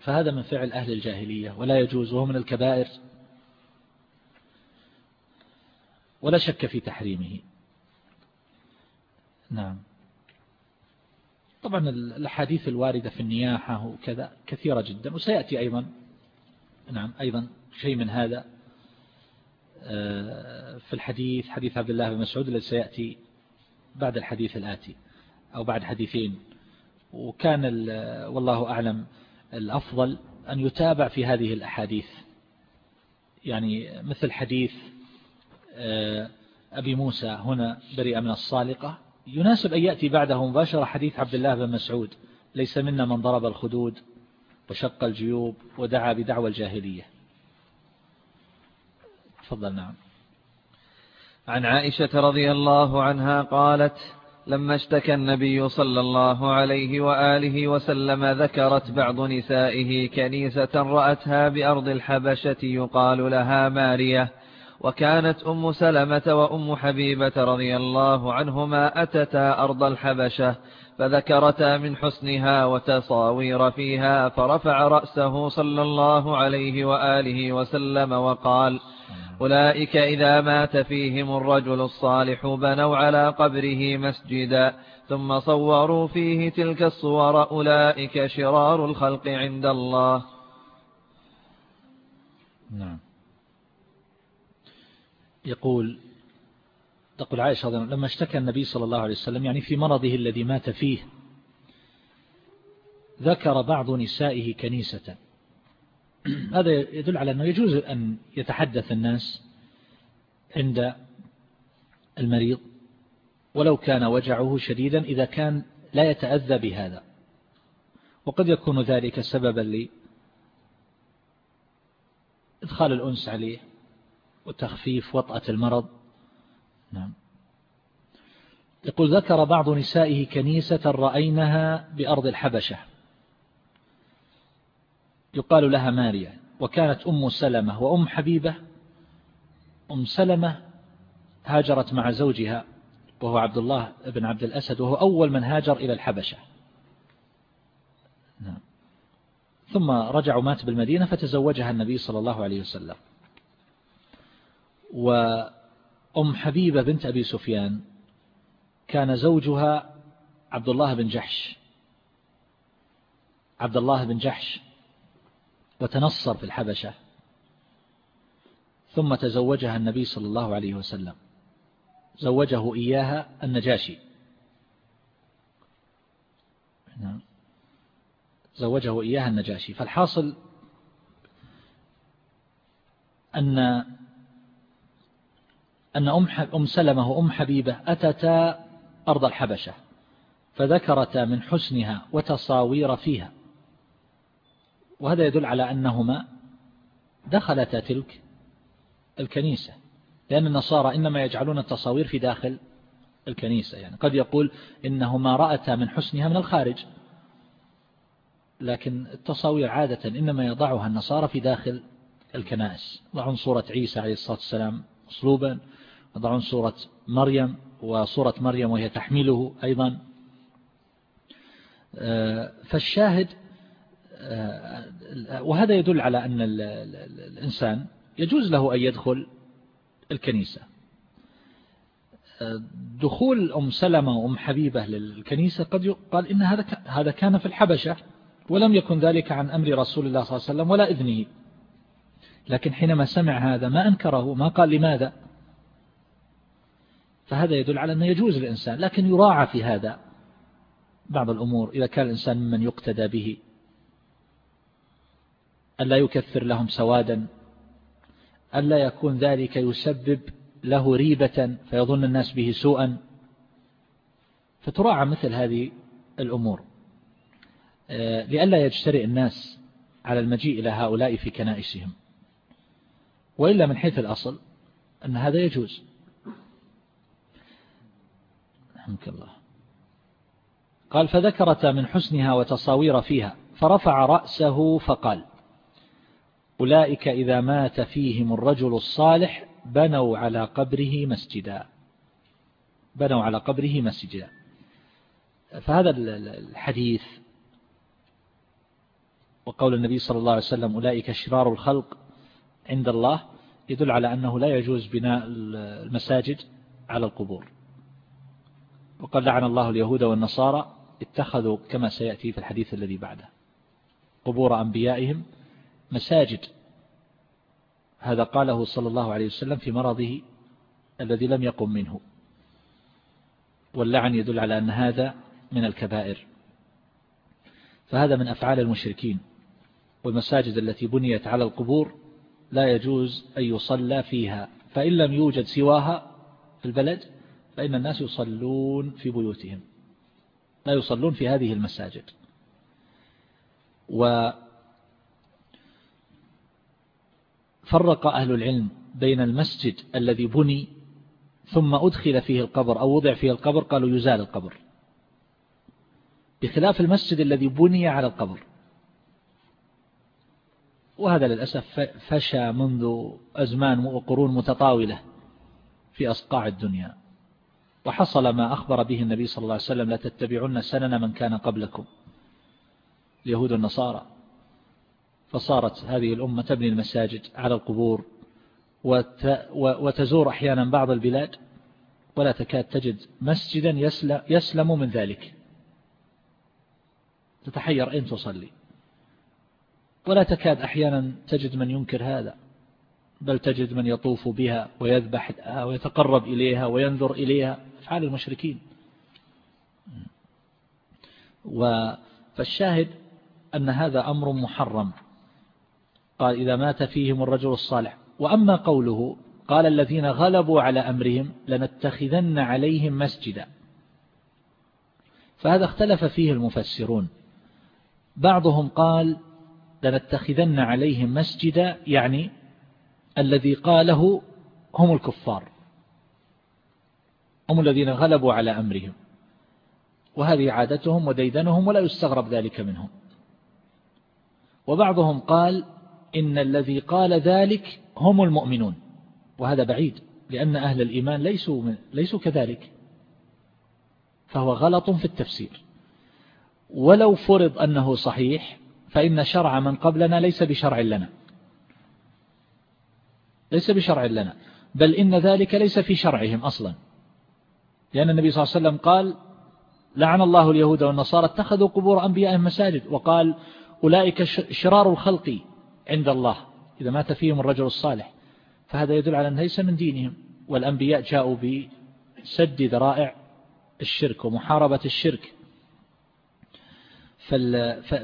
S2: فهذا من فعل أهل الجاهلية ولا يجوز وهو من الكبائر. ولا شك في تحريمه. نعم. طبعا الأحاديث الواردة في النياحة وكذا كثيرة جدا وسيأتي أيضا نعم أيضا شيء من هذا آه، في الحديث حديث عبد الله بن مسعود الذي سيأتي بعد الحديث الآتي أو بعد حديثين. وكان والله أعلم الأفضل أن يتابع في هذه الأحاديث. يعني مثل حديث آه، أبي موسى هنا برئ من الصالقة يناسب أن يأتي بعده مباشرة حديث عبد الله بن مسعود. ليس منا من ضرب الخدود وشق الجيوب ودعا بدعوى الجاهلية. تفضل نعم.
S1: عن عائشة رضي الله عنها قالت لما اشتكى النبي صلى الله عليه وآله وسلم ذكرت بعض نسائه كنيسة رأتها بأرض الحبشة يقال لها مارية. وكانت أم سلمة وأم حبيبة رضي الله عنهما أتتا أرض الحبشة فذكرتا من حسنها وتصاوير فيها فرفع رأسه صلى الله عليه وآله وسلم وقال أولئك إذا مات فيهم الرجل الصالح بنوا على قبره مسجدا ثم صوروا فيه تلك الصور أولئك شرار الخلق عند الله.
S2: نعم. يقول تقول عائشة لما اشتكى النبي صلى الله عليه وسلم يعني في مرضه الذي مات فيه ذكر بعض نسائه كنيسة. هذا يدل على أنه يجوز أن يتحدث الناس عند المريض ولو كان وجعه شديدا إذا كان لا يتأذى بهذا. وقد يكون ذلك سببا لي إدخال الأنس عليه. وتخفيف وطأة المرض. نعم. يقول ذكر بعض نسائه كنيسة رأينها بأرض الحبشة. يقال لها ماريا وكانت أم سلمة وأم حبيبة. أم سلمة هاجرت مع زوجها وهو عبد الله بن عبد الأسد وهو أول من هاجر إلى الحبشة. نعم. ثم رجع مات بالمدينة فتزوجها النبي صلى الله عليه وسلم. وأم حبيبة بنت أبي سفيان كان زوجها عبد الله بن جحش. عبد الله بن جحش وتنصر في الحبشة ثم تزوجها النبي صلى الله عليه وسلم. زوجه إياها النجاشي. نعم. زوجه إياها النجاشي. فالحاصل أن أن أم, أم سلمة وأم حبيبة أتتا أرض الحبشة فذكرتا من حسنها وتصاوير فيها. وهذا يدل على أنهما دخلتا تلك الكنيسة لأن النصارى إنما يجعلون التصاوير في داخل الكنيسة. يعني قد يقول إنهما رأتا من حسنها من الخارج لكن التصاوير عادة إنما يضعها النصارى في داخل الكنائس. يضعون صورة عيسى عليه الصلاة والسلام مصلوبا. يضعون صورة مريم وصورة مريم وهي تحمله أيضا. آه، فالشاهد آه، وهذا يدل على أن الإنسان يجوز له أن يدخل الكنيسة. آه، دخول أم سلمة وأم حبيبة للكنيسة قد يقال إن هذا هذا كان في الحبشة ولم يكن ذلك عن أمر رسول الله صلى الله عليه وسلم ولا إذنه. لكن حينما سمع هذا ما أنكره ما قال لماذا؟ فهذا يدل على أنه يجوز الإنسان لكن يراعى في هذا بعض الأمور إذا كان الإنسان ممن يقتدى به. ألا يكثر لهم سوادا ألا يكون ذلك يسبب له ريبة فيظن الناس به سوءا. فتراعى مثل هذه الأمور. آه، لئلا يجترئ الناس على المجيء إلى هؤلاء في كنائسهم. وإلا من حيث الأصل أن هذا يجوز. رحمك الله. قال فذكرت من حسنها وتصاوير فيها. فرفع رأسه فقال أولئك إذا مات فيهم الرجل الصالح بنوا على قبره مسجدا. بنوا على قبره مسجدا. فهذا الحديث وقول النبي صلى الله عليه وسلم أولئك شرار الخلق عند الله يدل على أنه لا يجوز بناء المساجد على القبور. وقد لعن الله اليهود والنصارى اتخذوا كما سيأتي في الحديث الذي بعده. قبور أنبيائهم مساجد. هذا قاله صلى الله عليه وسلم في مرضه الذي لم يقم منه. واللعن يدل على أن هذا من الكبائر. فهذا من أفعال المشركين. والمساجد التي بنيت على القبور لا يجوز أن يصلى فيها. فإن لم يوجد سواها في البلد فإن الناس يصلون في بيوتهم لا يصلون في هذه المساجد. وفرق أهل العلم بين المسجد الذي بني ثم أدخل فيه القبر أو وضع فيه القبر قالوا يزال القبر. بخلاف المسجد الذي بني على القبر. وهذا للأسف فشى منذ أزمان وقرون متطاولة في أصقاع الدنيا. وحصل ما أخبر به النبي صلى الله عليه وسلم لا تتبعون سنن من كان قبلكم. اليهود النصارى فصارت هذه الأمة تبني المساجد على القبور وتزور أحيانا بعض البلاد ولا تكاد تجد مسجدا يسلم من ذلك. تتحير أين تصلي. ولا تكاد أحيانا تجد من ينكر هذا بل تجد من يطوف بها ويذبح ويتقرب إليها وينظر إليها. أفعال المشركين. فالشاهد أن هذا أمر محرم. قال إذا مات فيهم الرجل الصالح. وأما قوله قال الذين غلبوا على أمرهم لنتخذن عليهم مسجدا. فهذا اختلف فيه المفسرون. بعضهم قال لنتخذن عليهم مسجدا يعني الذي قاله هم الكفار. هم الذين غلبوا على أمرهم. وهذه عادتهم وديدنهم ولا يستغرب ذلك منهم. وبعضهم قال إن الذي قال ذلك هم المؤمنون. وهذا بعيد لأن أهل الإيمان ليسوا, من ليسوا كذلك. فهو غلط في التفسير. ولو فرض أنه صحيح فإن شرع من قبلنا ليس بشرع لنا. ليس بشرع لنا. بل إن ذلك ليس في شرعهم أصلا. لأن النبي صلى الله عليه وسلم قال لعن الله اليهود والنصارى اتخذوا قبور أنبيائهم مساجد وقال أولئك شرار الخلق عند الله إذا مات فيهم الرجل الصالح. فهذا يدل على أنه ليس من دينهم والأنبياء جاءوا بسد ذرائع الشرك ومحاربة الشرك.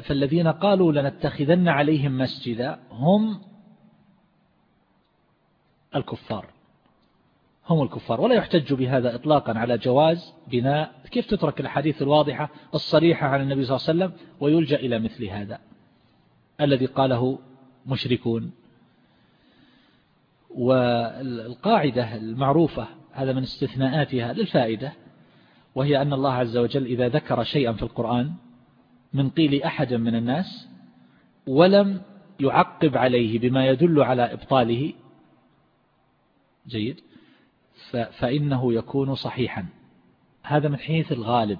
S2: فالذين قالوا لنتخذن عليهم مسجدا هم الكفار. هم الكفار ولا يحتج بهذا إطلاقا على جواز بناء. كيف تترك الحديث الواضحة الصريحة عن النبي صلى الله عليه وسلم ويلجأ إلى مثل هذا؟ الذي قاله مشركون. والقاعدة المعروفة هذا من استثناءاتها للفائدة وهي أن الله عز وجل إذا ذكر شيئا في القرآن من قيل أحد من الناس ولم يعقب عليه بما يدل على إبطاله. جيد. فإنه يكون صحيحا. هذا من حيث الغالب.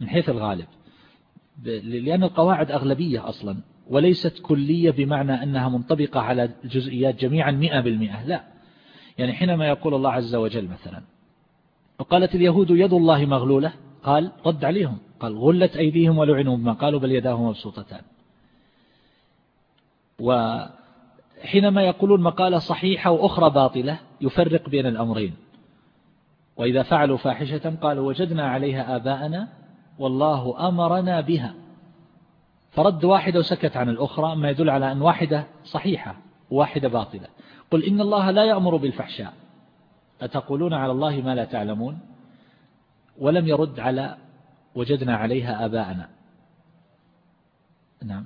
S2: من حيث الغالب. لأن القواعد أغلبية أصلا وليست كلية بمعنى أنها منطبقة على الجزئيات جميعا مئة بالمئة. لا. يعني حينما يقول الله عز وجل مثلا وقالت اليهود يد الله مغلولة؟ قال رد عليهم. قال غلت أيديهم ولعنوا بما قالوا بل يداه مبسوطتان. وحينما يقولون مقالة صحيحة وأخرى باطلة يفرق بين الأمرين. وإذا فعلوا فاحشة قالوا وجدنا عليها آباءنا والله أمرنا بها. فرد واحدة وسكت عن الأخرى ما يدل على أن واحدة صحيحة وواحدة باطلة. قل إن الله لا يأمر بالفحشاء. أتقولون على الله ما لا تعلمون؟ ولم يرد على وجدنا عليها آباءنا. نعم.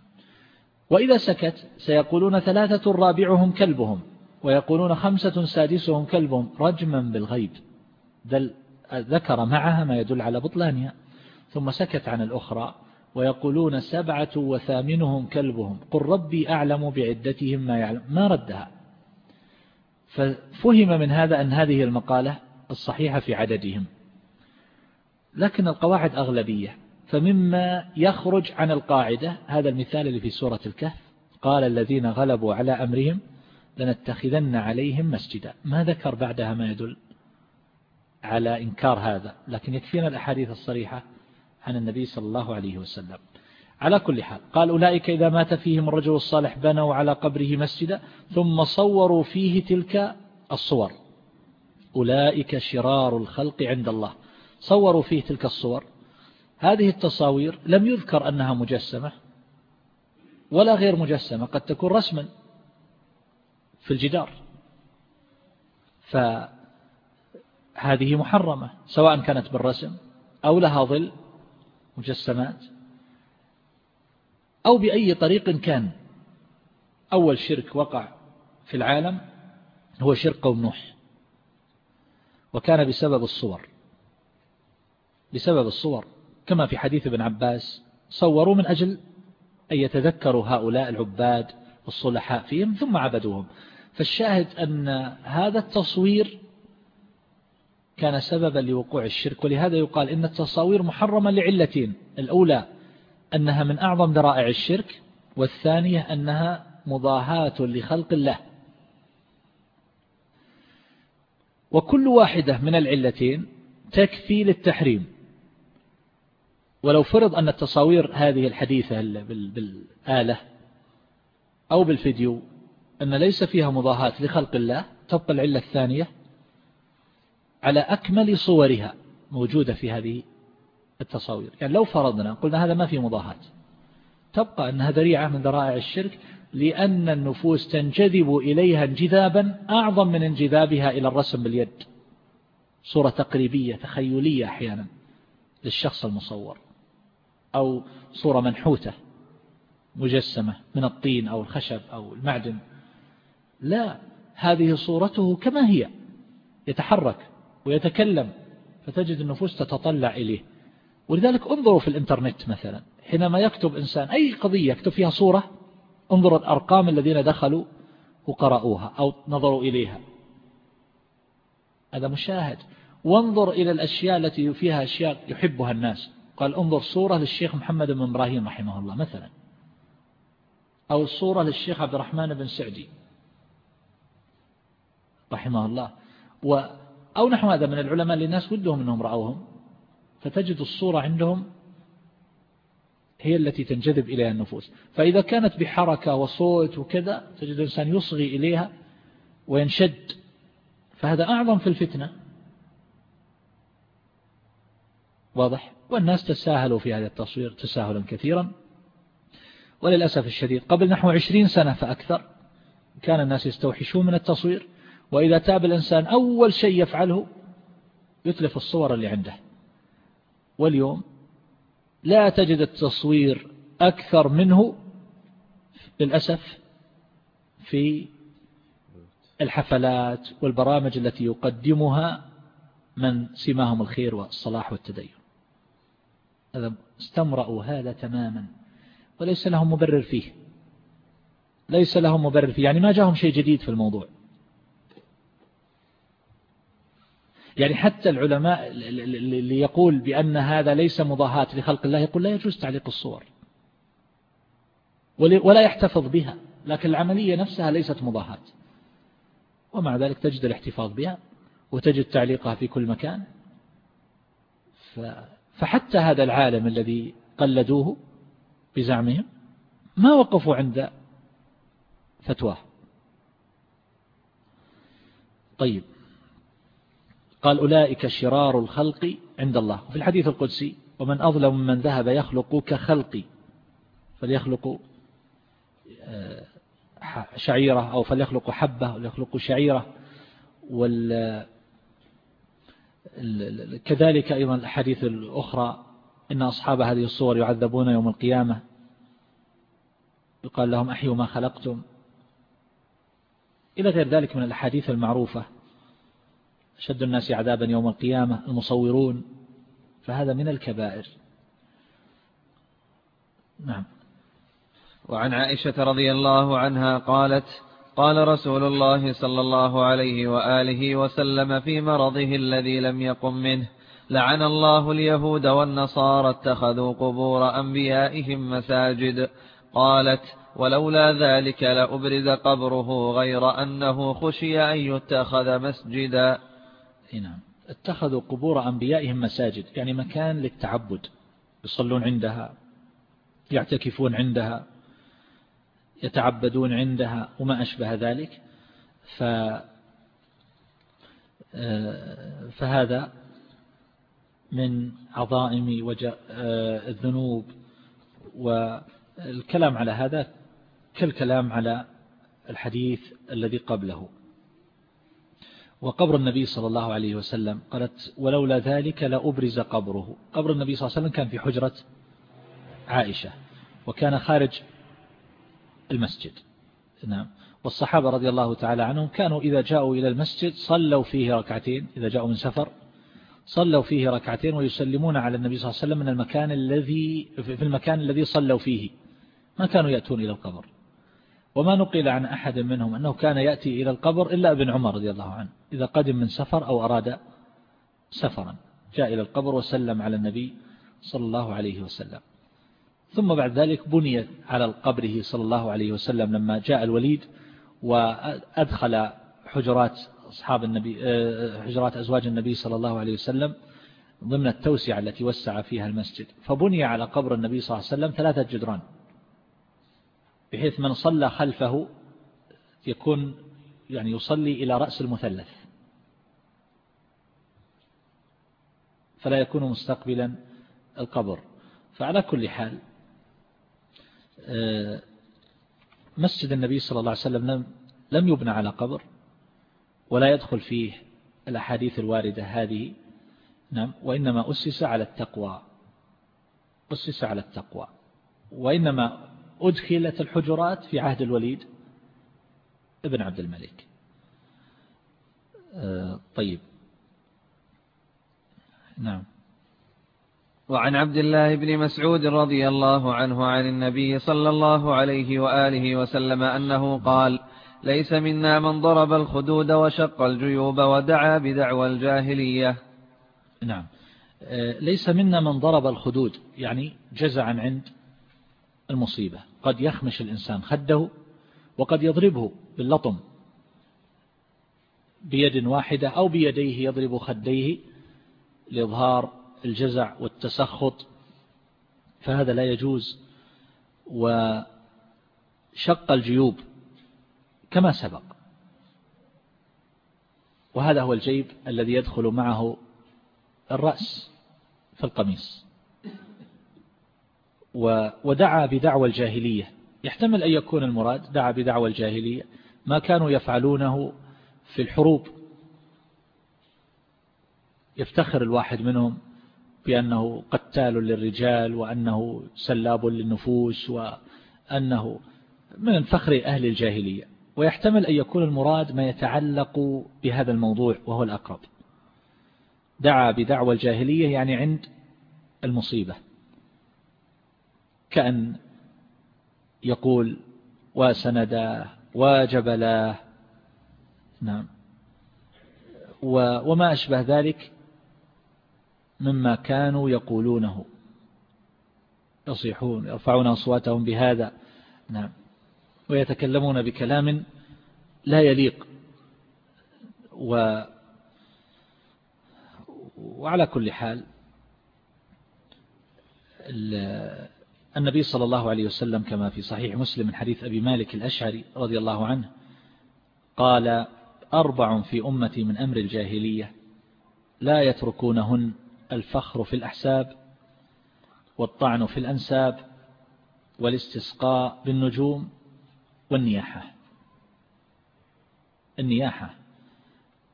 S2: وإذا سكت سيقولون ثلاثة رابعهم كلبهم ويقولون خمسة سادسهم كلبهم رجما بالغيب. دل ذكر معها ما يدل على بطلانها. ثم سكت عن الأخرى ويقولون سبعة وثامنهم كلبهم. قل ربي أعلم بعدتهم ما يعلم. ما ردها؟ ففهم من هذا أن هذه المقالة الصحيحة في عددهم. لكن القواعد أغلبية. فمما يخرج عن القاعدة هذا المثال اللي في سورة الكهف قال الذين غلبوا على أمرهم لنتخذن عليهم مسجدا. ما ذكر بعدها ما يدل على إنكار هذا لكن يكفينا الأحاديث الصريحة عن النبي صلى الله عليه وسلم. على كل حال قال أولئك إذا مات فيهم الرجل الصالح بنوا على قبره مسجدا ثم صوروا فيه تلك الصور. أولئك شرار الخلق عند الله. صوروا فيه تلك الصور هذه التصاوير لم يذكر أنها مجسمة ولا غير مجسمة قد تكون رسما في الجدار. فهذه محرمة سواء كانت بالرسم أو لها ظل مجسمات أو بأي طريق كان. أول شرك وقع في العالم هو شرك قوم نوح وكان بسبب الصور بسبب الصور. كما في حديث ابن عباس صوروا من أجل أن يتذكروا هؤلاء العباد الصلحاء فيهم ثم عبدوهم. فالشاهد أن هذا التصوير كان سببا لوقوع الشرك ولهذا يقال إن التصاوير محرمة لعلتين الأولى أنها من أعظم ذرائع الشرك والثانية أنها مضاهاة لخلق الله. وكل واحدة من العلتين تكفي للتحريم. ولو فرض أن التصاوير هذه الحديثة بالآلة أو بالفيديو أن ليس فيها مضاهاة لخلق الله تبقى العلة الثانية على أكمل صورها موجودة في هذه التصاوير. يعني لو فرضنا قلنا هذا ما في مضاهاة. تبقى أنها ذريعة من ذرائع الشرك لأن النفوس تنجذب إليها انجذابا أعظم من انجذابها إلى الرسم باليد. صورة تقريبية تخيلية أحيانا للشخص المصور. أو صورة منحوتة مجسمة من الطين أو الخشب أو المعدن. لا هذه صورته كما هي يتحرك ويتكلم فتجد النفوس تتطلع إليه. ولذلك انظروا في الإنترنت مثلا حينما يكتب إنسان أي قضية يكتب فيها صورة انظر الأرقام الذين دخلوا وقرأوها أو نظروا إليها. هذا مشاهد. وانظر إلى الأشياء التي فيها أشياء يحبها الناس. قال انظر صورة للشيخ محمد بن إبراهيم رحمه الله مثلا. أو الصورة للشيخ عبد الرحمن بن سعدي رحمه الله. و أو نحو هذا من العلماء اللي الناس ودهم أنهم رأوهم. فتجد الصورة عندهم هي التي تنجذب إليها النفوس. فإذا كانت بحركة وصوت وكذا تجد الإنسان يصغي إليها وينشد. فهذا أعظم في الفتنة. واضح؟ والناس تساهلوا في هذا التصوير تساهلا كثيرا. وللأسف الشديد قبل نحو عشرين سنة فأكثر كان الناس يستوحشون من التصوير وإذا تاب الإنسان أول شيء يفعله يتلف الصور اللي عنده. واليوم لا تجد التصوير أكثر منه للأسف في الحفلات والبرامج التي يقدمها من سماهم الخير والصلاح والتدين. هذا استمرأوا هذا تماما. وليس لهم مبرر فيه. ليس لهم مبرر فيه. يعني ما جاهم شيء جديد في الموضوع. يعني حتى العلماء اللي يقول بأن هذا ليس مضاهاة لخلق الله يقول لا يجوز تعليق الصور. ولا يحتفظ بها. لكن العملية نفسها ليست مضاهاة. ومع ذلك تجد الاحتفاظ بها وتجد تعليقها في كل مكان. فحتى هذا العالم الذي قلدوه بزعمهم ما وقفوا عند فتواه. طيب. قال أولئك شرار الخلق عند الله. في الحديث القدسي ومن أظلم من ذهب يخلق كخلقي فليخلق آه، شعيرة أو فليخلق حبة وليخلق شعيرة وال كذلك أيضا الحديث الأخرى إن أصحاب هذه الصور يعذبون يوم القيامة. يقال لهم أحيوا ما خلقتم. إلى غير ذلك من الأحاديث المعروفة. شد الناس عذابا يوم القيامة المصورون. فهذا من الكبائر. نعم.
S1: وعن عائشة رضي الله عنها قالت قال رسول الله صلى الله عليه وآله وسلم في مرضه الذي لم يقم منه لعن الله اليهود والنصارى اتخذوا قبور أنبيائهم مساجد. قالت ولولا ذلك لأبرز قبره غير أنه خشي أن يتخذ مسجدا.
S2: نعم. اتخذوا قبور أنبيائهم مساجد يعني مكان للتعبد يصلون عندها يعتكفون عندها يتعبدون عندها وما أشبه ذلك ف آه، فهذا من عظائم آه، الذنوب. والكلام على هذا كالكلام على الحديث الذي قبله. وقبر النبي صلى الله عليه وسلم قالت ولولا ذلك لأبرز قبره. قبر النبي صلى الله عليه وسلم كان في حجرة عائشة وكان خارج المسجد. نعم. والصحابة رضي الله تعالى عنهم كانوا إذا جاءوا إلى المسجد صلوا فيه ركعتين إذا جاءوا من سفر صلوا فيه ركعتين ويسلمون على النبي صلى الله عليه وسلم من المكان الذي في المكان الذي صلوا فيه. ما كانوا يأتون إلى القبر. وما نقل عن أحد منهم أنه كان يأتي إلى القبر إلا ابن عمر رضي الله عنه إذا قدم من سفر أو أراد سفرا. جاء إلى القبر وسلم على النبي صلى الله عليه وسلم. ثم بعد ذلك بني على قبره صلى الله عليه وسلم لما جاء الوليد وأدخل حجرات أصحاب النبي آه، حجرات أزواج النبي صلى الله عليه وسلم ضمن التوسعة التي وسع فيها المسجد. فبني على قبر النبي صلى الله عليه وسلم ثلاثة جدران بحيث من صلى خلفه يكون يعني يصلي إلى رأس المثلث فلا يكون مستقبلا القبر. فعلى كل حال مسجد النبي صلى الله عليه وسلم لم يبنى على قبر ولا يدخل فيه الأحاديث الواردة هذه. نعم وإنما أسس على التقوى أسس على التقوى وإنما أدخلت الحجرات في عهد الوليد ابن عبد الملك. آه، طيب. نعم.
S1: وعن عبد الله بن مسعود رضي الله عنه عن النبي صلى الله عليه وآله وسلم أنه قال ليس منا من ضرب الخدود وشق الجيوب ودعا بدعوى الجاهلية.
S2: نعم. آه، ليس منا من ضرب الخدود يعني جزعا عند المصيبة. قد يخمش الإنسان خده وقد يضربه باللطم بيد واحدة أو بيديه يضرب خديه لإظهار الجزع والتسخط فهذا لا يجوز. وشق الجيوب كما سبق. وهذا هو الجيب الذي يدخل معه الرأس في القميص. ودعا بدعوى الجاهلية. يحتمل أن يكون المراد دعا بدعوى الجاهلية. ما كانوا يفعلونه في الحروب. يفتخر الواحد منهم. بأنه قتال للرجال وأنه سلاب للنفوس وأنه من الفخر أهل الجاهلية. ويحتمل أن يكون المراد ما يتعلق بهذا الموضوع وهو الأقرب. دعا بدعوى الجاهلية يعني عند المصيبة. كأن يقول وسنداه وجبلاه نعم. وما أشبه ذلك مما كانوا يقولونه. يصيحون يرفعون أصواتهم بهذا. نعم. ويتكلمون بكلام لا يليق. و وعلى كل حال النبي صلى الله عليه وسلم كما في صحيح مسلم من حديث أبي مالك الأشعري رضي الله عنه قال أربع في أمتي من أمر الجاهلية لا يتركونهن الفخر في الأحساب والطعن في الأنساب والاستسقاء بالنجوم والنياحة. النياحة.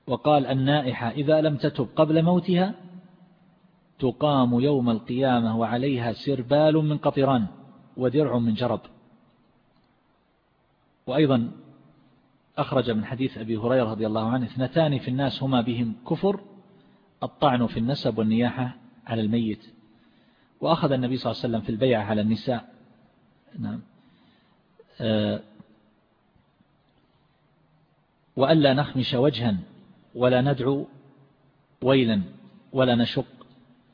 S2: وقال النائحة إذا لم تتب قبل موتها تقام يوم القيامة وعليها سربال من قطران ودرع من جرب. وأيضا أخرج من حديث أبي هريرة رضي الله عنه اثنتان في الناس هما بهم كفر الطعن في النسب والنياحة على الميت. وأخذ النبي صلى الله عليه وسلم في البيعة على النساء. نعم. آه، وألا نخمش وجها ولا ندعو ويلا ولا نشق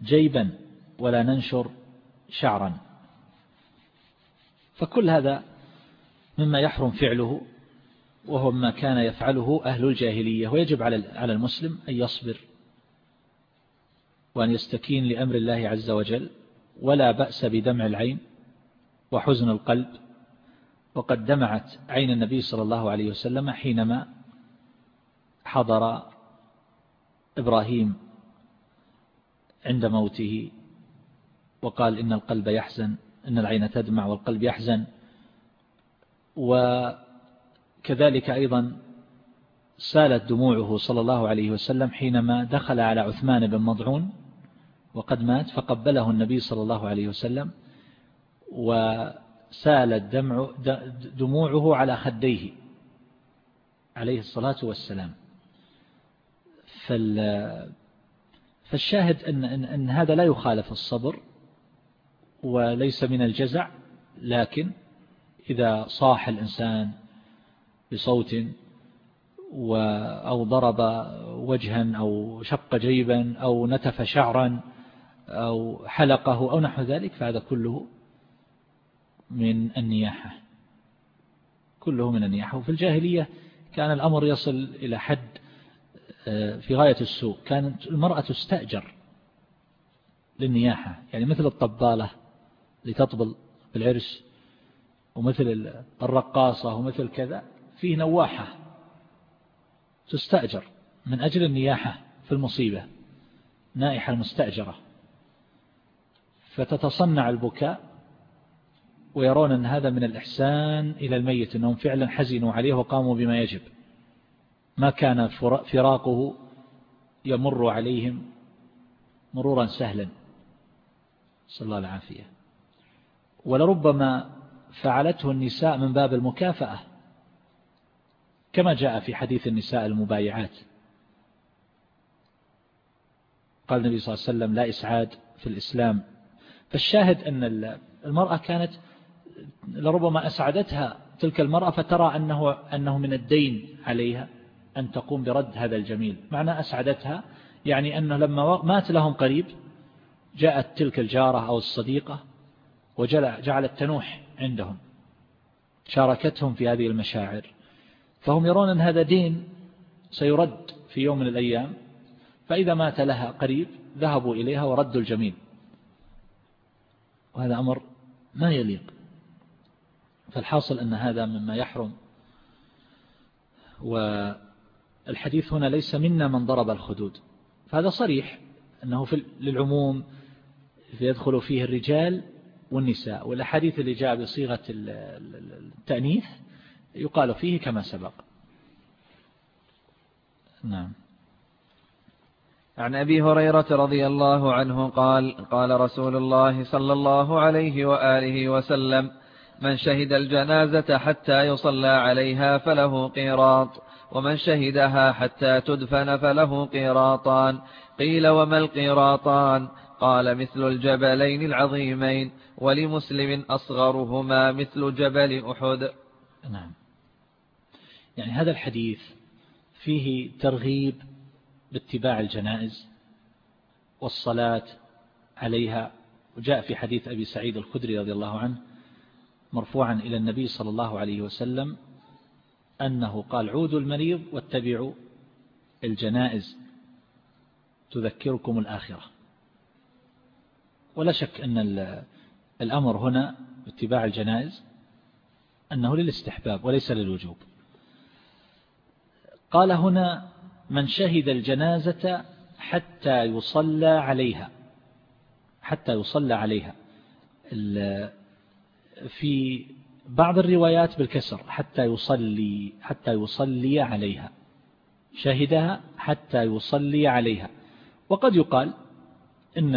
S2: جيبا ولا ننشر شعرا. فكل هذا مما يحرم فعله وهو ما كان يفعله أهل الجاهلية. ويجب على المسلم أن يصبر. وأن يستكين لأمر الله عز وجل ولا بأس بدمع العين وحزن القلب. وقد دمعت عين النبي صلى الله عليه وسلم حينما حضر إبراهيم عند موته وقال إن القلب يحزن إن العين تدمع والقلب يحزن. وكذلك أيضا سالت دموعه صلى الله عليه وسلم حينما دخل على عثمان بن مضعون وقد مات فقبله النبي صلى الله عليه وسلم وسالت دمع دموعه على خديه عليه الصلاة والسلام. فالشاهد أن, أن, أن هذا لا يخالف الصبر وليس من الجزع لكن إذا صاح الإنسان بصوت أو ضرب وجها أو شق جيبا أو نتف شعرا أو حلقه أو نحو ذلك فهذا كله من النياحة. كله من النياحة. وفي الجاهلية كان الأمر يصل إلى حد آه، في غاية السوء. كانت المرأة تستأجر للنياحة. يعني مثل الطبالة لتطبل بالعرس ومثل الرقاصة ومثل كذا فيه نواحة تستأجر من أجل النياحة في المصيبة نائحة المستأجرة فتتصنع البكاء ويرون أن هذا من الإحسان إلى الميت أنهم فعلا حزنوا عليه وقاموا بما يجب. ما كان فراقه يمر عليهم مرورا سهلا. صلى الله العافية ولربما فعلته النساء من باب المكافأة كما جاء في حديث النساء المبايعات. قال النبي صلى الله عليه وسلم لا إسعاد في الإسلام فالشاهد أن المرأة كانت لربما أسعدتها تلك المرأة فترى أنه, أنه من الدين عليها أن تقوم برد هذا الجميل. معنى أسعدتها يعني أنه لما مات لهم قريب جاءت تلك الجارة أو الصديقة وجعلت تنوح عندهم شاركتهم في هذه المشاعر. فهم يرون أن هذا دين سيرد في يوم من الأيام فإذا مات لها قريب ذهبوا إليها وردوا الجميل. وهذا أمر ما يليق. فالحاصل أن هذا مما يحرم. والحديث هنا ليس منا من ضرب الخدود. فهذا صريح أنه في للعموم يدخل فيه الرجال والنساء. والأحاديث اللي جاء بصيغة التأنيث يقال فيه كما سبق. نعم.
S1: عن أبي هريرة رضي الله عنه قال قال رسول الله صلى الله عليه وآله وسلم من شهد الجنازة حتى يصلى عليها فله قيراط ومن شهدها حتى تدفن فله قيراطان. قيل وما القيراطان؟ قال مثل الجبلين العظيمين ولمسلم أصغرهما مثل جبل أحد.
S2: نعم. يعني هذا الحديث فيه ترغيب باتباع الجنائز والصلاة عليها. وجاء في حديث أبي سعيد الخدري رضي الله عنه مرفوعا إلى النبي صلى الله عليه وسلم أنه قال عودوا المريض واتبعوا الجنائز تذكركم الآخرة. ولا شك أن الأمر هنا باتباع الجنائز أنه للاستحباب وليس للوجوب. قال هنا من شهد الجنازة حتى يصلى عليها حتى يصلى عليها. في بعض الروايات بالكسر حتى يصلي حتى يصلي عليها. شهدها حتى يصلي عليها. وقد يقال إن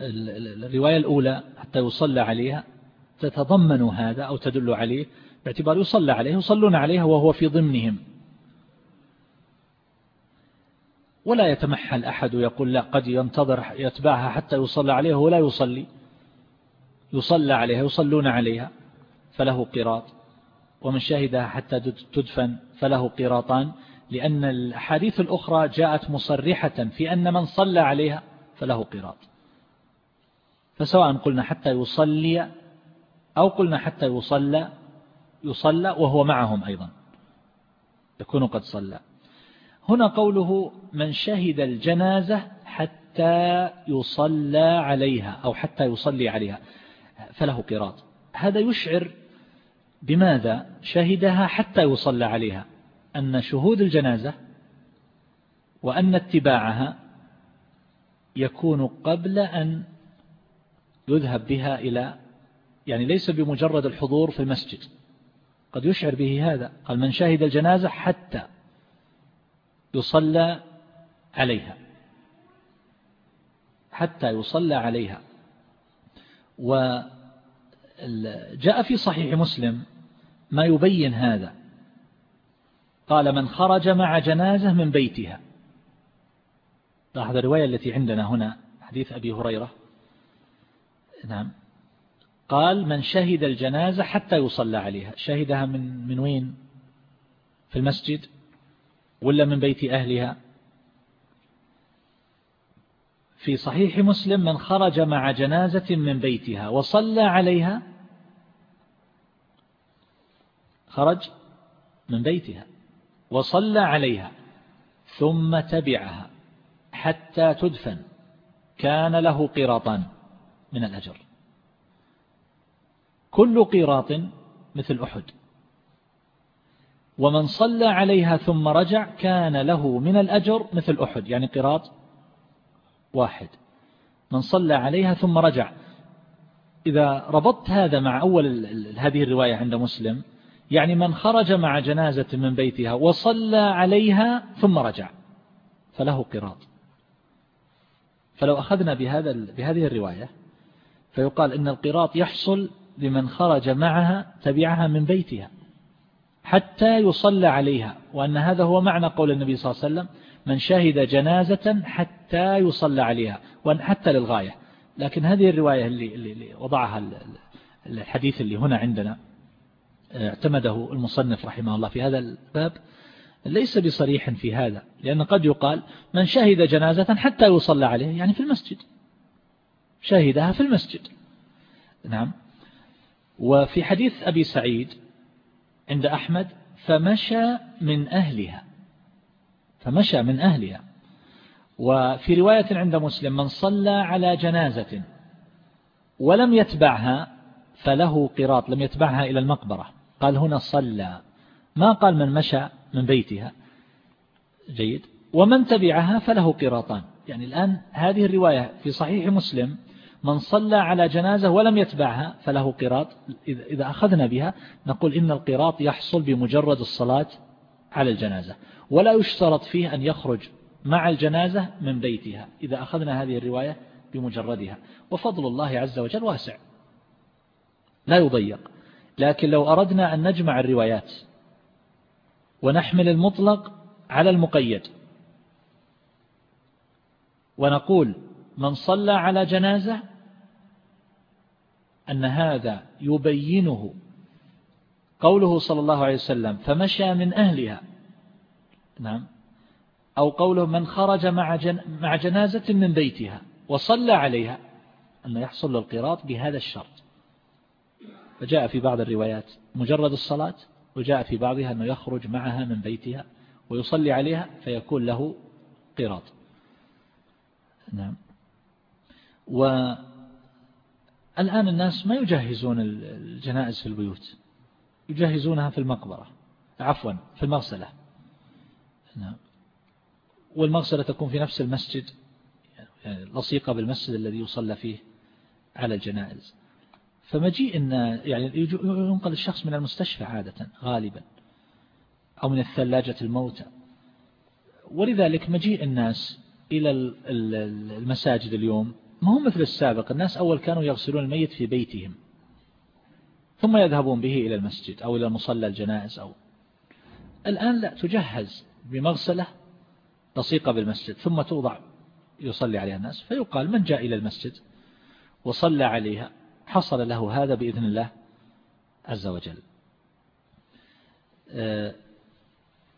S2: الرواية الأولى حتى يصلى عليها تتضمن هذا أو تدل عليه باعتبار يصلى عليه يصلون عليها وهو في ضمنهم. ولا يتمحل أحد ويقول لا قد ينتظر يتبعها حتى يصلى عليها ولا يصلي. يصلى عليها يصلون عليها فله قراط. ومن شهدها حتى تدفن فله قراطان. لأن الأحاديث الأخرى جاءت مصرحة في أن من صلى عليها فله قراط. فسواء قلنا حتى يصلي أو قلنا حتى يصلى يصلى وهو معهم أيضا. يكون قد صلى. هنا قوله من شهد الجنازة حتى يصلى عليها أو حتى يصلي عليها. فله قراط. هذا يشعر بماذا؟ شهدها حتى يصلى عليها. أن شهود الجنازة وأن اتباعها يكون قبل أن يذهب بها إلى يعني ليس بمجرد الحضور في المسجد. قد يشعر به هذا قال من شهد الجنازة حتى يصلى عليها حتى يصلى عليها. وجاء في صحيح مسلم ما يبين هذا. قال من خرج مع جنازة من بيتها. لاحظ الرواية التي عندنا هنا حديث أبي هريرة. نعم. قال من شهد الجنازة حتى يصلى عليها. شهدها من من وين؟ في المسجد ولا من بيت أهلها؟ في صحيح مسلم من خرج مع جنازة من بيتها وصلى عليها خرج من بيتها وصلى عليها ثم تبعها حتى تدفن. كان له قراطان من الأجر. كل قيراط مثل أحد. ومن صلى عليها ثم رجع كان له من الأجر مثل أحد يعني قراط واحد. من صلى عليها ثم رجع. إذا ربطت هذا مع أول هذه الرواية عند مسلم يعني من خرج مع جنازة من بيتها وصلى عليها ثم رجع فله قراط فلو أخذنا بهذا بهذه الرواية فيقال إن القراط يحصل لمن خرج معها تبعها من بيتها حتى يصلى عليها. وأن هذا هو معنى قول النبي صلى الله عليه وسلم من شهد جنازة حتى يصلى عليها. حتى للغاية. لكن هذه الرواية اللي, اللي وضعها الحديث اللي هنا عندنا اعتمده المصنف رحمه الله في هذا الباب. ليس بصريح في هذا لأن قد يقال من شهد جنازة حتى يصلى عليه يعني في المسجد. شهدها في المسجد. نعم. وفي حديث أبي سعيد عند أحمد فمشى من أهلها فمشى من أهلها. وفي رواية عند مسلم من صلى على جنازة ولم يتبعها فله قراط لم يتبعها إلى المقبرة. قال هنا صلى. ما قال من مشى من بيتها؟ جيد. ومن تبعها فله قراطان. يعني الآن هذه الرواية في صحيح مسلم من صلى على جنازة ولم يتبعها فله قراط إذا أخذنا بها نقول إن القراط يحصل بمجرد الصلاة على الجنازة ولا يشترط فيه أن يخرج مع الجنازة من بيتها إذا أخذنا هذه الرواية بمجردها. وفضل الله عز وجل واسع لا يضيق. لكن لو أردنا أن نجمع الروايات ونحمل المطلق على المقيد ونقول من صلى على جنازة أن هذا يبينه قوله صلى الله عليه وسلم فمشى من أهلها. نعم. أو قوله من خرج مع مع جنازة من بيتها وصلى عليها أن يحصل له القراط بهذا الشرط. فجاء في بعض الروايات مجرد الصلاة وجاء في بعضها أنه يخرج معها من بيتها ويصلي عليها فيكون له قراط. نعم. والآن الناس ما يجهزون الجنائز في البيوت. يجهزونها في المقبرة. عفوا في المغسلة. نعم. والمغسلة تكون في نفس المسجد يعني لصيقة بالمسجد الذي يصلى فيه على الجنائز. فمجيء إن يعني ينقل الشخص من المستشفى عادة غالبا أو من الثلاجة الموتى. ولذلك مجيء الناس إلى المساجد اليوم ما هم مثل السابق الناس أول كانوا يغسلون الميت في بيتهم ثم يذهبون به إلى المسجد أو إلى مصلى الجنائز أو. الآن لا تجهز بمغسلة لصيقة بالمسجد ثم توضع يصلي عليها الناس فيقال من جاء إلى المسجد وصلى عليها حصل له هذا بإذن الله عز وجل. آه،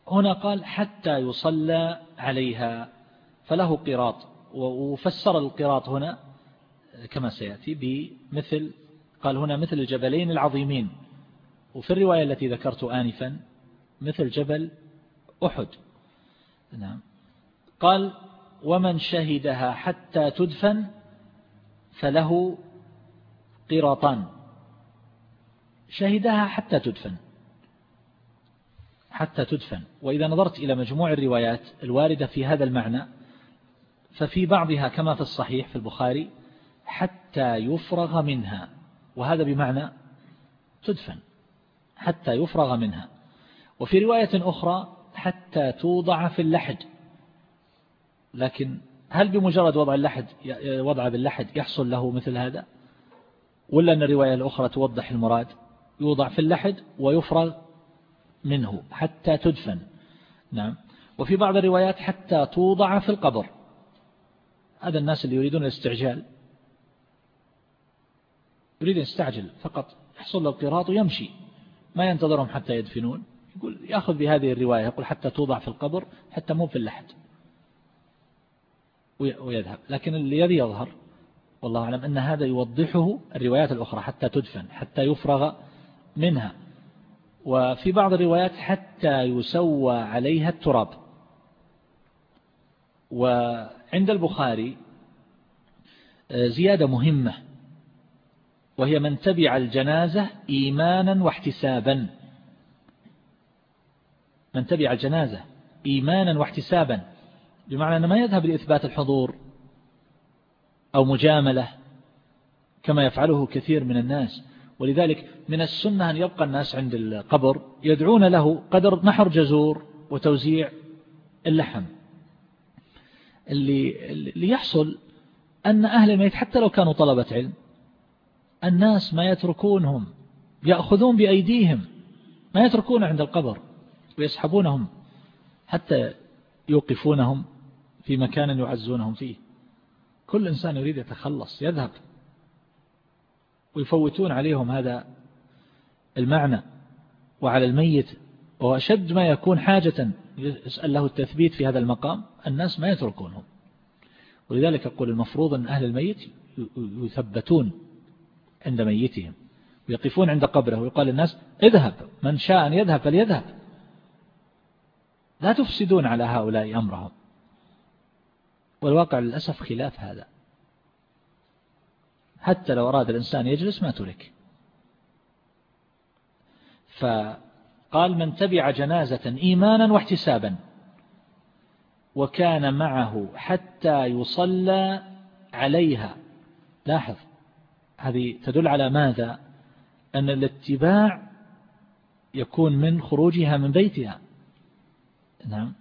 S2: هنا قال حتى يصلى عليها فله قراط وفسر القراط هنا كما سيأتي بمثل قال هنا مثل الجبلين العظيمين. وفي الرواية التي ذكرت آنفا مثل جبل أحد. نعم. قال ومن شهدها حتى تدفن فله قراطان. شهدها حتى تدفن. حتى تدفن. وإذا نظرت إلى مجموع الروايات الواردة في هذا المعنى ففي بعضها كما في الصحيح في البخاري حتى يفرغ منها. وهذا بمعنى تدفن حتى يفرغ منها. وفي رواية أخرى حتى توضع في اللحد. لكن هل بمجرد وضع اللحد وضع باللحد يحصل له مثل هذا؟ ولا أن الرواية الأخرى توضح المراد؟ يوضع في اللحد ويفرغ منه حتى تدفن. نعم. وفي بعض الروايات حتى توضع في القبر. هذا الناس اللي يريدون الاستعجال. يريد يستعجل فقط. يحصل له القراط ويمشي. ما ينتظرهم حتى يدفنون. يقول يأخذ بهذه الرواية. يقول حتى توضع في القبر حتى مو في اللحد. ويذهب. لكن الذي يظهر والله أعلم أن هذا يوضحه الروايات الأخرى حتى تدفن حتى يفرغ منها. وفي بعض الروايات حتى يسوى عليها التراب. وعند البخاري آه، زيادة مهمة وهي من تبع الجنازة إيمانا واحتسابا. من تبع الجنازة إيمانا واحتسابا بمعنى أنه ما يذهب لإثبات الحضور أو مجاملة كما يفعله كثير من الناس. ولذلك من السنة أن يبقى الناس عند القبر يدعون له قدر نحر جزور وتوزيع اللحم. اللي, اللي يحصل أن أهل الميت حتى لو كانوا طلبة علم الناس ما يتركونهم يأخذون بأيديهم ما يتركون عند القبر ويسحبونهم حتى يوقفونهم في مكان يعزونهم فيه. كل إنسان يريد يتخلص يذهب ويفوتون عليهم هذا المعنى وعلى الميت وأشد ما يكون حاجة يسأل له التثبيت في هذا المقام الناس ما يتركونهم ولذلك أقول المفروض أن أهل الميت يثبتون عند ميتهم ويقفون عند قبره ويقال للناس اذهب من شاء أن يذهب فليذهب. لا تفسدون على هؤلاء أمرهم. والواقع للأسف خلاف هذا. حتى لو أراد الإنسان يجلس ما ترك. فقال من تبع جنازة إيمانا واحتسابا وكان معه حتى يصلى عليها. لاحظ هذه تدل على ماذا؟ أن الاتباع يكون من خروجها من بيتها. نعم.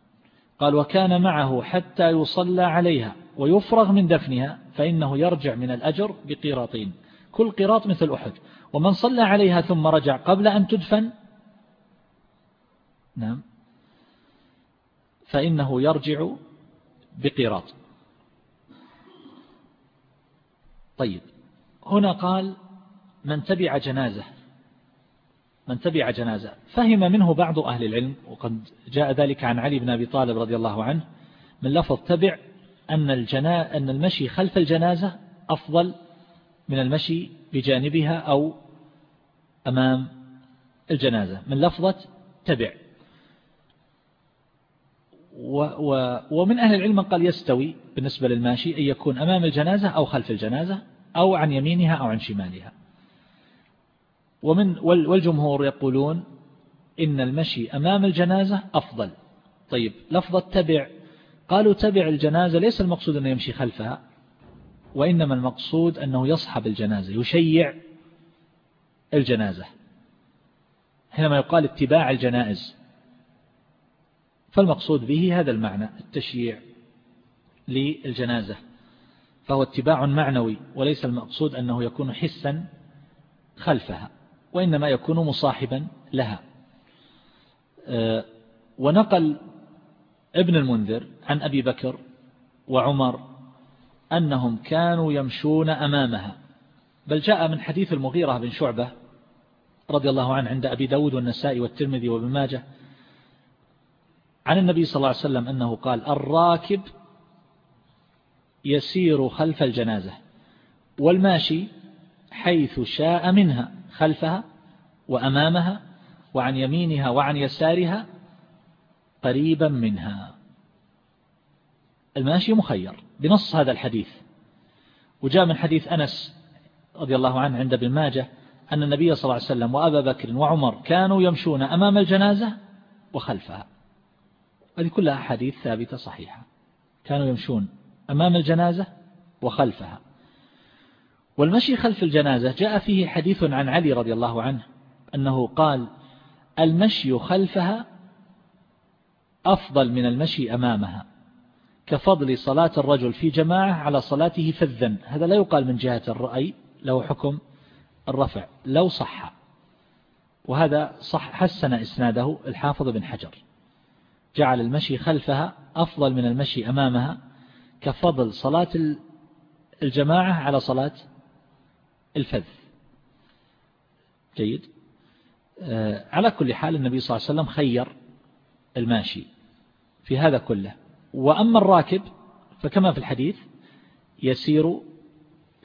S2: قال وكان معه حتى يصلى عليها ويفرغ من دفنها فإنه يرجع من الأجر بقيراطين كل قيراط مثل أحد. ومن صلى عليها ثم رجع قبل أن تدفن نعم. فإنه يرجع بقيراط. طيب. هنا قال من تبع جنازة من تبع جنازة. فهم منه بعض أهل العلم وقد جاء ذلك عن علي بن أبي طالب رضي الله عنه من لفظ تبع أن, الجنا أن المشي خلف الجنازة أفضل من المشي بجانبها أو أمام الجنازة. من لفظة تبع. و و ومن أهل العلم قال يستوي بالنسبة للماشي أن يكون أمام الجنازة أو خلف الجنازة أو عن يمينها أو عن شمالها. ومن والجمهور يقولون إن المشي أمام الجنازة أفضل. طيب لفظة تبع قالوا تبع الجنازة ليس المقصود أنه يمشي خلفها وإنما المقصود أنه يصحب الجنازة يشيع الجنازة. حينما يقال اتباع الجنائز فالمقصود به هذا المعنى التشييع للجنازة فهو اتباع معنوي وليس المقصود أنه يكون حسا خلفها وإنما يكون مصاحبا لها. آه، ونقل ابن المنذر عن أبي بكر وعمر أنهم كانوا يمشون أمامها. بل جاء من حديث المغيرة بن شعبة رضي الله عنه عند أبي داود والنسائي والترمذي وابن ماجه عن النبي صلى الله عليه وسلم أنه قال الراكب يسير خلف الجنازة والماشي حيث شاء منها خلفها وأمامها وعن يمينها وعن يسارها قريبا منها. الماشي مخير بنص هذا الحديث. وجاء من حديث أنس رضي الله عنه عند ابن ماجه أن النبي صلى الله عليه وسلم وأبا بكر وعمر كانوا يمشون أمام الجنازة وخلفها. هذه كلها حديث ثابتة صحيحة. كانوا يمشون أمام الجنازة وخلفها. والمشي خلف الجنازة جاء فيه حديث عن علي رضي الله عنه أنه قال المشي خلفها أفضل من المشي أمامها كفضل صلاة الرجل في جماعة على صلاته فذا هذا لا يقال من جهة الرأي له حكم الرفع لو صح. وهذا صح حسن إسناده الحافظ بن حجر. جعل المشي خلفها أفضل من المشي أمامها كفضل صلاة الجماعة على صلاة الفذ. جيد. آه، على كل حال النبي صلى الله عليه وسلم خير الماشي في هذا كله. وأما الراكب فكما في الحديث يسير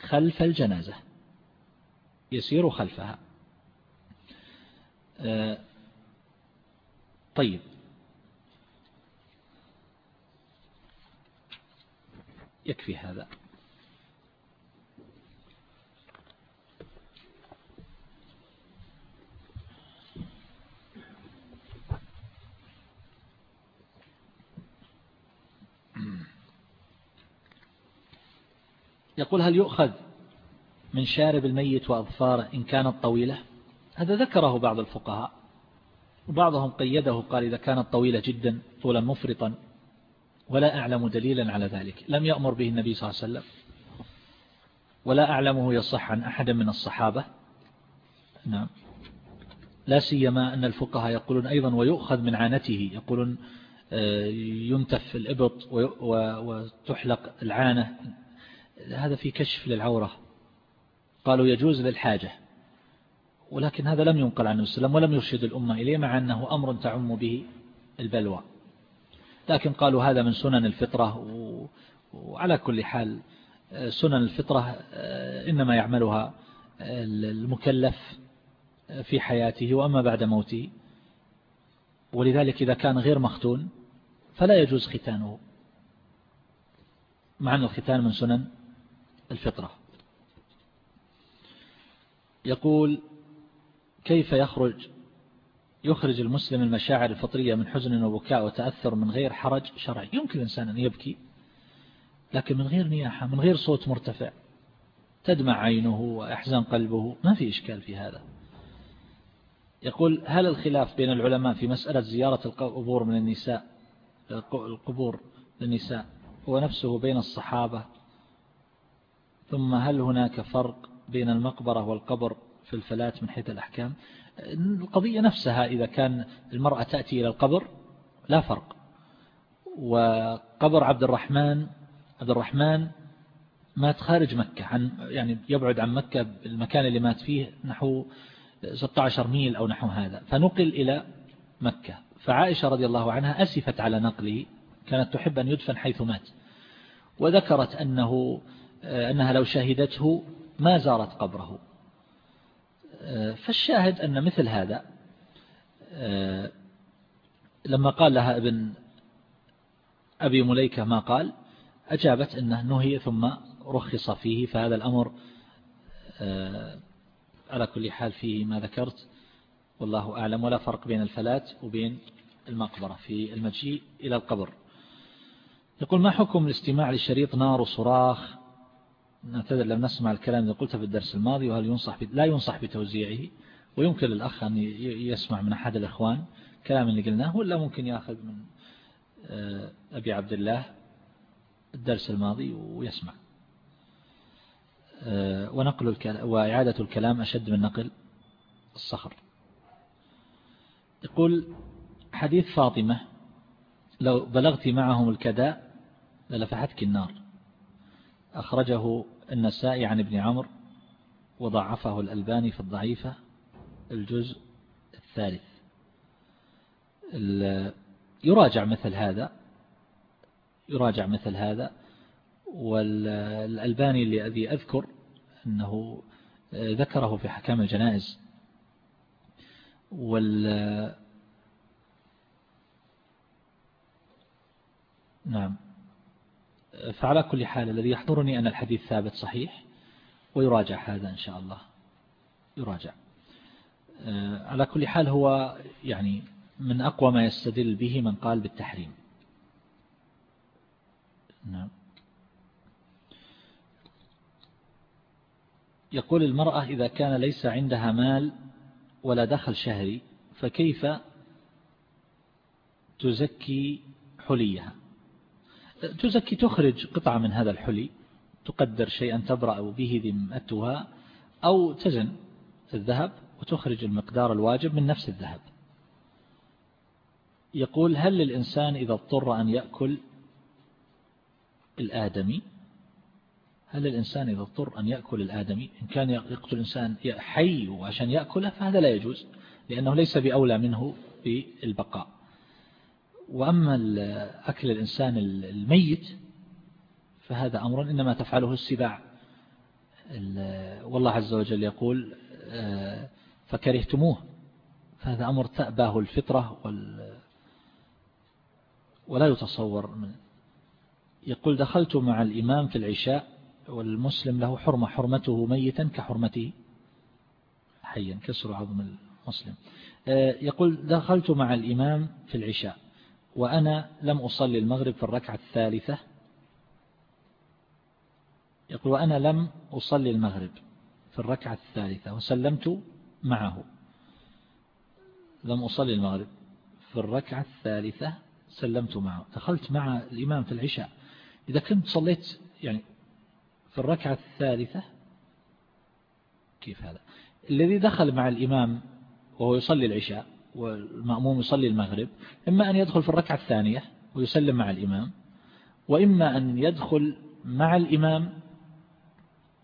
S2: خلف الجنازة يسير خلفها. آه، طيب. يكفي هذا. يقول هل يؤخذ من شارب الميت وأظفاره إن كانت طويلة؟ هذا ذكره بعض الفقهاء. وبعضهم قيده قال إذا كانت طويلة جدا طولا مفرطا. ولا أعلم دليلا على ذلك. لم يأمر به النبي صلى الله عليه وسلم. ولا أعلمه يصح عن أحد من الصحابة. نعم. لا سيما أن الفقهاء يقولون أيضا ويؤخذ من عانته. يقولون آه، ينتف الإبط وتحلق العانة. هذا في كشف للعورة. قالوا يجوز للحاجة. ولكن هذا لم ينقل عن السلام ولم يرشد الأمة إليه مع أنه أمر تعم به البلوى. لكن قالوا هذا من سنن الفطرة وعلى كل حال سنن الفطرة إنما يعملها المكلف في حياته وأما بعد موته. ولذلك إذا كان غير مختون فلا يجوز ختانه مع أن الختان من سنن الفطرة. يقول كيف يخرج يخرج المسلم المشاعر الفطرية من حزن وبكاء وتأثر من غير حرج شرعي. يمكن الإنسان أن يبكي لكن من غير نياحة من غير صوت مرتفع. تدمع عينه ويحزن قلبه. ما في إشكال في هذا. يقول هل الخلاف بين العلماء في مسألة زيارة القبور من النساء القبور للنساء هو نفسه بين الصحابة؟ ثم هل هناك فرق بين المقبرة والقبر في الفلات من حيث الأحكام؟ القضية نفسها إذا كان المرأة تأتي إلى القبر لا فرق. وقبر عبد الرحمن عبد الرحمن مات خارج مكة عن يعني يبعد عن مكة المكان اللي مات فيه نحو 16 ميل أو نحو هذا. فنقل إلى مكة. فعائشة رضي الله عنها أسفت على نقله كانت تحب أن يدفن حيث مات. وذكرت أنه أنها لو شهدته ما زارت قبره. فالشاهد أن مثل هذا لما قال لها ابن أبي مليكة ما قال أجابت أنه نهي ثم رخص فيه فهذا الأمر على كل حال فيه ما ذكرت. والله أعلم ولا فرق بين الفلات وبين المقبرة في المجيء إلى القبر. يقول ما حكم الاستماع للشريط نار وصراخ نعتذر لم نسمع الكلام الذي قلته في الدرس الماضي وهل ينصح لا ينصح بتوزيعه ويمكن للأخ أن يسمع من أحد الإخوان كلام اللي قلناه ولا ممكن يأخذ من آه، أبي عبد الله الدرس الماضي ويسمع. آه، ونقل الكلام وإعادة الكلام أشد من نقل الصخر. يقول حديث فاطمة لو بلغت معهم الكداء للفحتك النار. أخرجه النسائي عن ابن عمرو وضعفه الألباني في الضعيفة الجزء الثالث. يراجع مثل هذا يراجع مثل هذا والألباني الذي أذكر أنه ذكره في حكام الجنائز. وال نعم. فعلى كل حال الذي يحضرني أن الحديث ثابت صحيح ويراجع هذا إن شاء الله. يراجع. آه، على كل حال هو يعني من أقوى ما يستدل به من قال بالتحريم. نعم. يقول المرأة إذا كان ليس عندها مال ولا دخل شهري فكيف تزكي حليها؟ تزكي تخرج قطعة من هذا الحلي تقدر شيئا تبرأ به ذمتها أو تزن الذهب وتخرج المقدار الواجب من نفس الذهب. يقول هل للإنسان إذا اضطر أن يأكل الآدمي؟ هل الإنسان إذا اضطر أن يأكل الآدمي؟ إن كان يقتل الإنسان حي عشان يأكله فهذا لا يجوز لأنه ليس بأولى منه بالبقاء. وأما أكل الإنسان الميت فهذا أمر إنما تفعله السباع. والله عز وجل يقول آه، فكرهتموه. فهذا أمر تأباه الفطرة ولا يتصور من. يقول دخلت مع الإمام في العشاء والمسلم له حرمة حرمته ميتا كحرمته. حيا كسر عظم المسلم. آه، يقول دخلت مع الإمام في العشاء وأنا لم أصلي المغرب في الركعة الثالثة. يقول وأنا لم أصلي المغرب في الركعة الثالثة وسلمت معه. لم أصلي المغرب في الركعة الثالثة سلمت معه. دخلت مع الإمام في العشاء. إذا كنت صليت يعني في الركعة الثالثة كيف هذا؟ الذي دخل مع الإمام وهو يصلي العشاء والمأموم يصلي المغرب إما أن يدخل في الركعة الثانية ويسلم مع الإمام وإما أن يدخل مع الإمام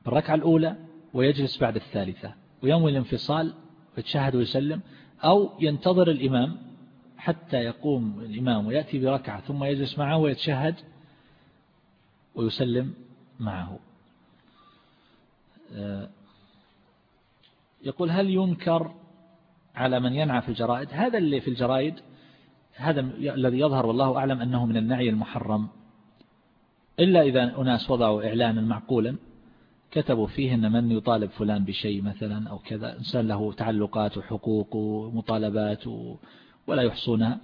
S2: بالركعة الأولى ويجلس بعد الثالثة وينوي الانفصال ويتشهد ويسلم أو ينتظر الإمام حتى يقوم الإمام ويأتي بركعة ثم يجلس معه ويتشهد ويسلم معه. آه، يقول هل ينكر على من ينعى في الجرائد. هذا اللي في الجرائد هذا الذي يظهر والله أعلم أنه من النعي المحرم. إلا إذا أناس وضعوا إعلانا معقولا كتبوا فيه أن من يطالب فلان بشيء مثلا أو كذا إنسان له تعلقات وحقوق ومطالبات ولا يحصونها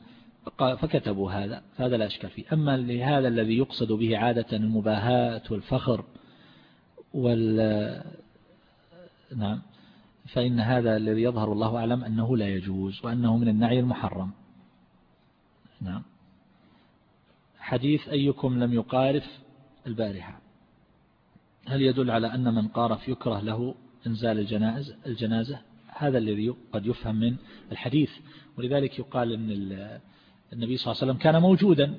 S2: فكتبوا هذا فهذا لا أشكال فيه. أما لهذا الذي يقصد به عادة المباهاة والفخر وال نعم. فإن هذا الذي يظهر الله أعلم أنه لا يجوز وأنه من النعي المحرم. نعم. حديث أيكم لم يقارف البارحة. هل يدل على أن من قارف يكره له إنزال الجنائز الجنازة؟ هذا الذي قد يفهم من الحديث. ولذلك يقال أن النبي صلى الله عليه وسلم كان موجودا.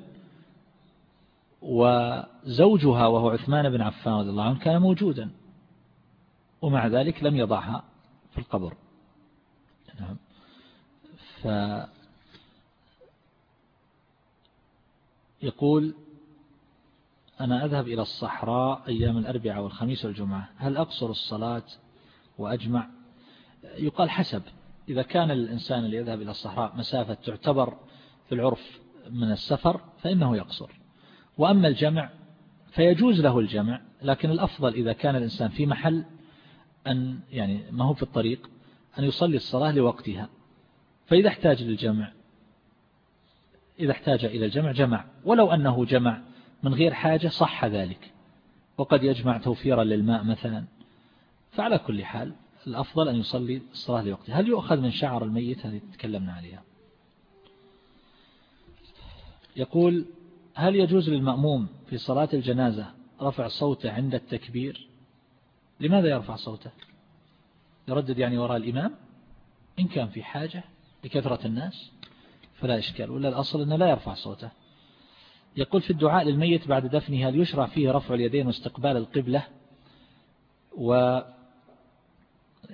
S2: وزوجها وهو عثمان بن عفان رضي الله عنه كان موجودا. ومع ذلك لم يضعها. في القبر. نعم ف يقول أنا أذهب إلى الصحراء أيام الأربعاء والخميس والجمعة. هل أقصر الصلاة وأجمع؟ يقال حسب. إذا كان الإنسان اللي يذهب إلى الصحراء مسافة تعتبر في العرف من السفر فإنه يقصر. وأما الجمع فيجوز له الجمع لكن الأفضل إذا كان الإنسان في محل أن يعني ما هو في الطريق أن يصلي الصلاة لوقتها. فإذا احتاج للجمع إذا احتاج إلى الجمع جمع. ولو أنه جمع من غير حاجة صح ذلك. وقد يجمع توفيرا للماء مثلا. فعلى كل حال الأفضل أن يصلي الصلاة لوقتها. هل يؤخذ من شعر الميت؟ هذه تكلمنا عليها. يقول هل يجوز للمأموم في صلاة الجنازة رفع صوته عند التكبير؟ لماذا يرفع صوته؟ يردد يعني وراء الإمام؟ إن كان في حاجة لكثرة الناس فلا إشكال ولا الأصل أنه لا يرفع صوته. يقول في الدعاء للميت بعد دفنه هل يشرع فيه رفع اليدين واستقبال القبلة؟ و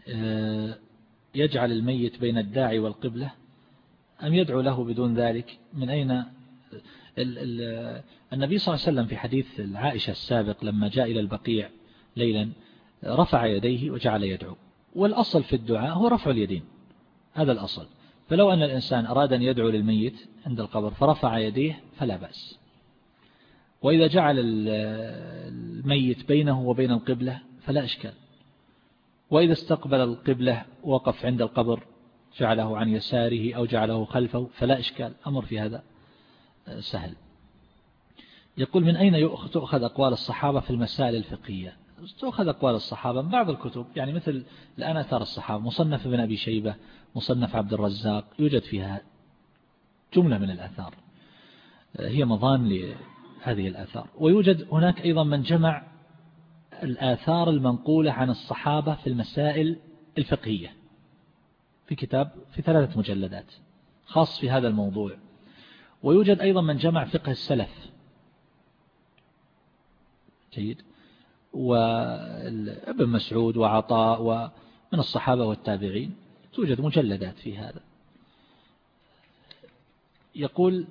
S2: آه، يجعل الميت بين الداعي والقبلة؟ أم يدعو له بدون ذلك؟ من أين؟ النبي صلى الله عليه وسلم في حديث العائشة السابق لما جاء إلى البقيع ليلا رفع يديه وجعل يدعو. والأصل في الدعاء هو رفع اليدين. هذا الأصل. فلو أن الإنسان أراد أن يدعو للميت عند القبر فرفع يديه فلا بأس. وإذا جعل الميت بينه وبين القبلة فلا إشكال. وإذا استقبل القبلة وقف عند القبر جعله عن يساره أو جعله خلفه فلا إشكال. أمر في هذا سهل. يقول من أين تؤخذ أقوال الصحابة في المسائل الفقهية؟ تؤخذ أقوال الصحابة من بعض الكتب يعني مثل الآن أثار الصحابة مصنف ابن أبي شيبة مصنف عبد الرزاق يوجد فيها جملة من الأثار هي مضان لهذه الأثار. ويوجد هناك أيضا من جمع الآثار المنقولة عن الصحابة في المسائل الفقهية في كتاب في ثلاثة مجلدات خاص في هذا الموضوع. ويوجد أيضا من جمع فقه السلف. جيد. وابن مسعود وعطاء ومن الصحابة والتابعين. توجد مجلدات في هذا. يقول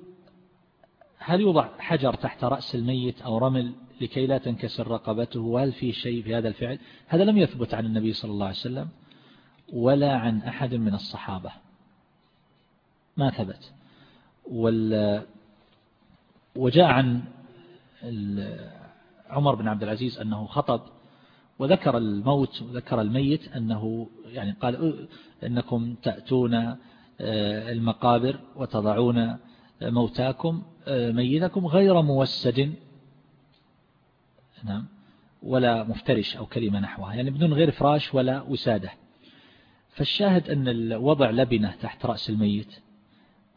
S2: هل يوضع حجر تحت رأس الميت أو رمل لكي لا تنكسر رقبته؟ وهل في شيء في هذا الفعل؟ هذا لم يثبت عن النبي صلى الله عليه وسلم ولا عن أحد من الصحابة. ما ثبت. وال وجاء عن عمر بن عبد العزيز أنه خطب وذكر الموت وذكر الميت أنه يعني قال أنكم تأتون آه، المقابر وتضعون موتاكم آه، ميتكم غير موسد. نعم. ولا مفترش أو كلمة نحوها يعني بدون غير فراش ولا وسادة. فالشاهد أن وضع لبنة تحت رأس الميت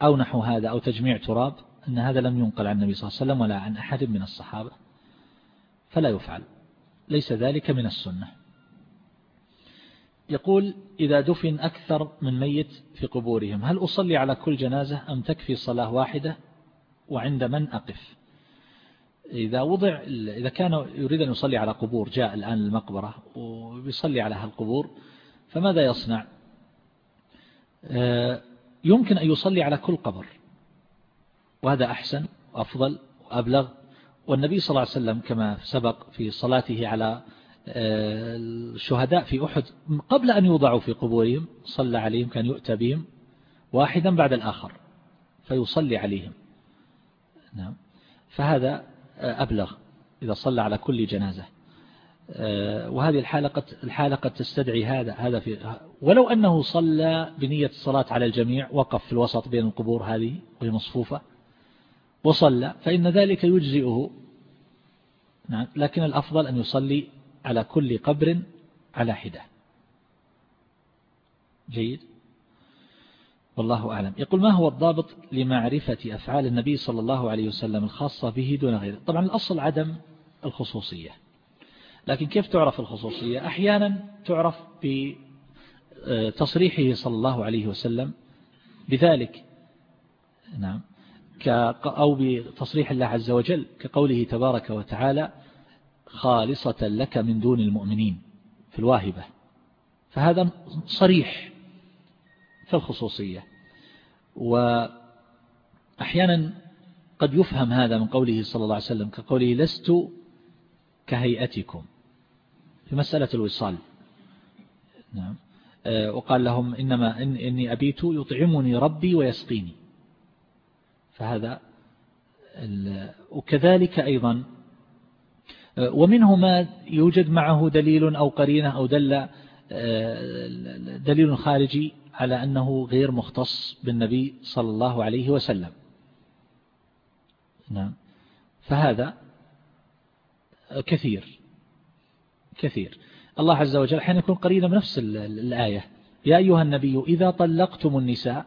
S2: أو نحو هذا أو تجميع تراب أن هذا لم ينقل عن النبي صلى الله عليه وسلم ولا عن أحد من الصحابة. فلا يفعل. ليس ذلك من السنة. يقول إذا دفن أكثر من ميت في قبورهم هل أصلي على كل جنازة أم تكفي صلاة واحدة وعند من أقف؟ إذا وضع إذا كان يريد أن يصلي على قبور جاء الآن المقبرة ويصلي على هالقبور فماذا يصنع؟ آه، يمكن أن يصلي على كل قبر وهذا أحسن وأفضل وأبلغ والنبي صلى الله عليه وسلم كما سبق في صلاته على آه، الشهداء في أحد قبل أن يوضعوا في قبورهم صلى عليهم كان يؤتى بهم واحدا بعد الآخر فيصلي عليهم. نعم. فهذا أبلغ إذا صلى على كل جنازة. آه، وهذه الحالة قد, الحالة قد تستدعي هذا هذا في ولو أنه صلى بنية الصلاة على الجميع وقف في الوسط بين القبور هذه وهي مصفوفة وصلى فإن ذلك يجزئه. نعم لكن الأفضل أن يصلي على كل قبر على حدة. جيد. والله أعلم. يقول ما هو الضابط لمعرفة أفعال النبي صلى الله عليه وسلم الخاصة به دون غيره؟ طبعا الأصل عدم الخصوصية. لكن كيف تعرف الخصوصية؟ أحيانا تعرف بتصريحه صلى الله عليه وسلم بذلك. نعم. أو بتصريح الله عز وجل كقوله تبارك وتعالى خالصة لك من دون المؤمنين في الواهبة. فهذا صريح في الخصوصية. وأحيانا قد يفهم هذا من قوله صلى الله عليه وسلم كقوله لست كهيئتكم. في مسألة الوصال. نعم. آه، وقال لهم إنما إن إني أبيت يطعمني ربي ويسقيني. فهذا وكذلك أيضا آه، ومنه ما يوجد معه دليل أو قرينة أو دل آه، دليل خارجي على أنه غير مختص بالنبي صلى الله عليه وسلم. نعم. فهذا كثير كثير. الله عز وجل حين يكون قرينا بنفس الآية يا أيها النبي إذا طلقتم النساء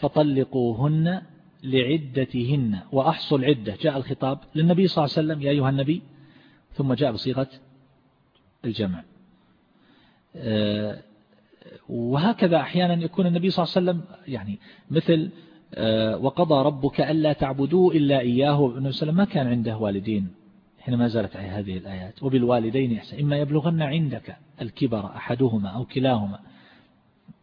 S2: فطلقوهن لعدتهن وأحصوا العدة جاء الخطاب للنبي صلى الله عليه وسلم يا أيها النبي. ثم جاء بصيغة الجمع. آه، وهكذا أحيانا يكون النبي صلى الله عليه وسلم يعني مثل آه، وقضى ربك ألا تعبدوا إلا إياه عليه وسلم ما كان عنده والدين. حينما زالت هذه الآيات. وبالوالدين إحسان. إما يبلغن عندك الكبر أحدهما أو كلاهما.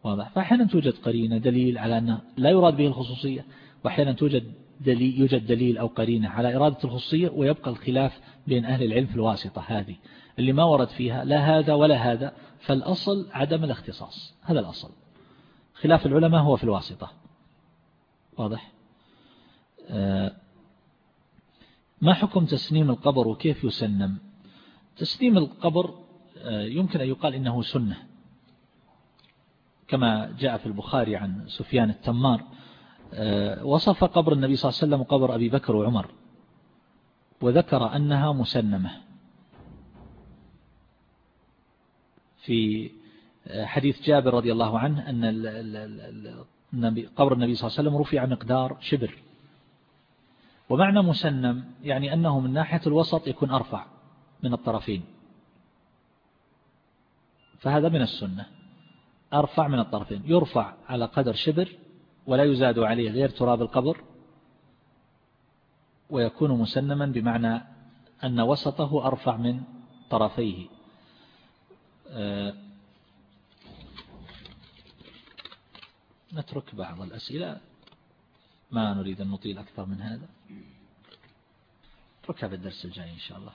S2: واضح. فأحيانا توجد قرينة دليل على أنه لا يراد به الخصوصية وأحيانا توجد دليل يوجد دليل أو قرينة على إرادة الخصوصية ويبقى الخلاف بين أهل العلم في الواسطة هذه. اللي ما ورد فيها لا هذا ولا هذا فالأصل عدم الاختصاص. هذا الأصل. خلاف العلماء هو في الواسطة. واضح؟ آه، ما حكم تسنيم القبر وكيف يسنم؟ تسنيم القبر آه، يمكن أن يقال إنه سنة. كما جاء في البخاري عن سفيان التمار آه، وصف قبر النبي صلى الله عليه وسلم وقبر أبي بكر وعمر وذكر أنها مسنمة. في حديث جابر رضي الله عنه أن قبر النبي صلى الله عليه وسلم رفع مقدار شبر. ومعنى مسنم يعني أنه من ناحية الوسط يكون أرفع من الطرفين. فهذا من السنة. أرفع من الطرفين. يرفع على قدر شبر ولا يزاد عليه غير تراب القبر ويكون مسنما بمعنى أن وسطه أرفع من طرفيه. آه، نترك بعض الأسئلة. ما نريد أن نطيل أكثر من هذا. نتركها بالدرس الجاي إن شاء الله.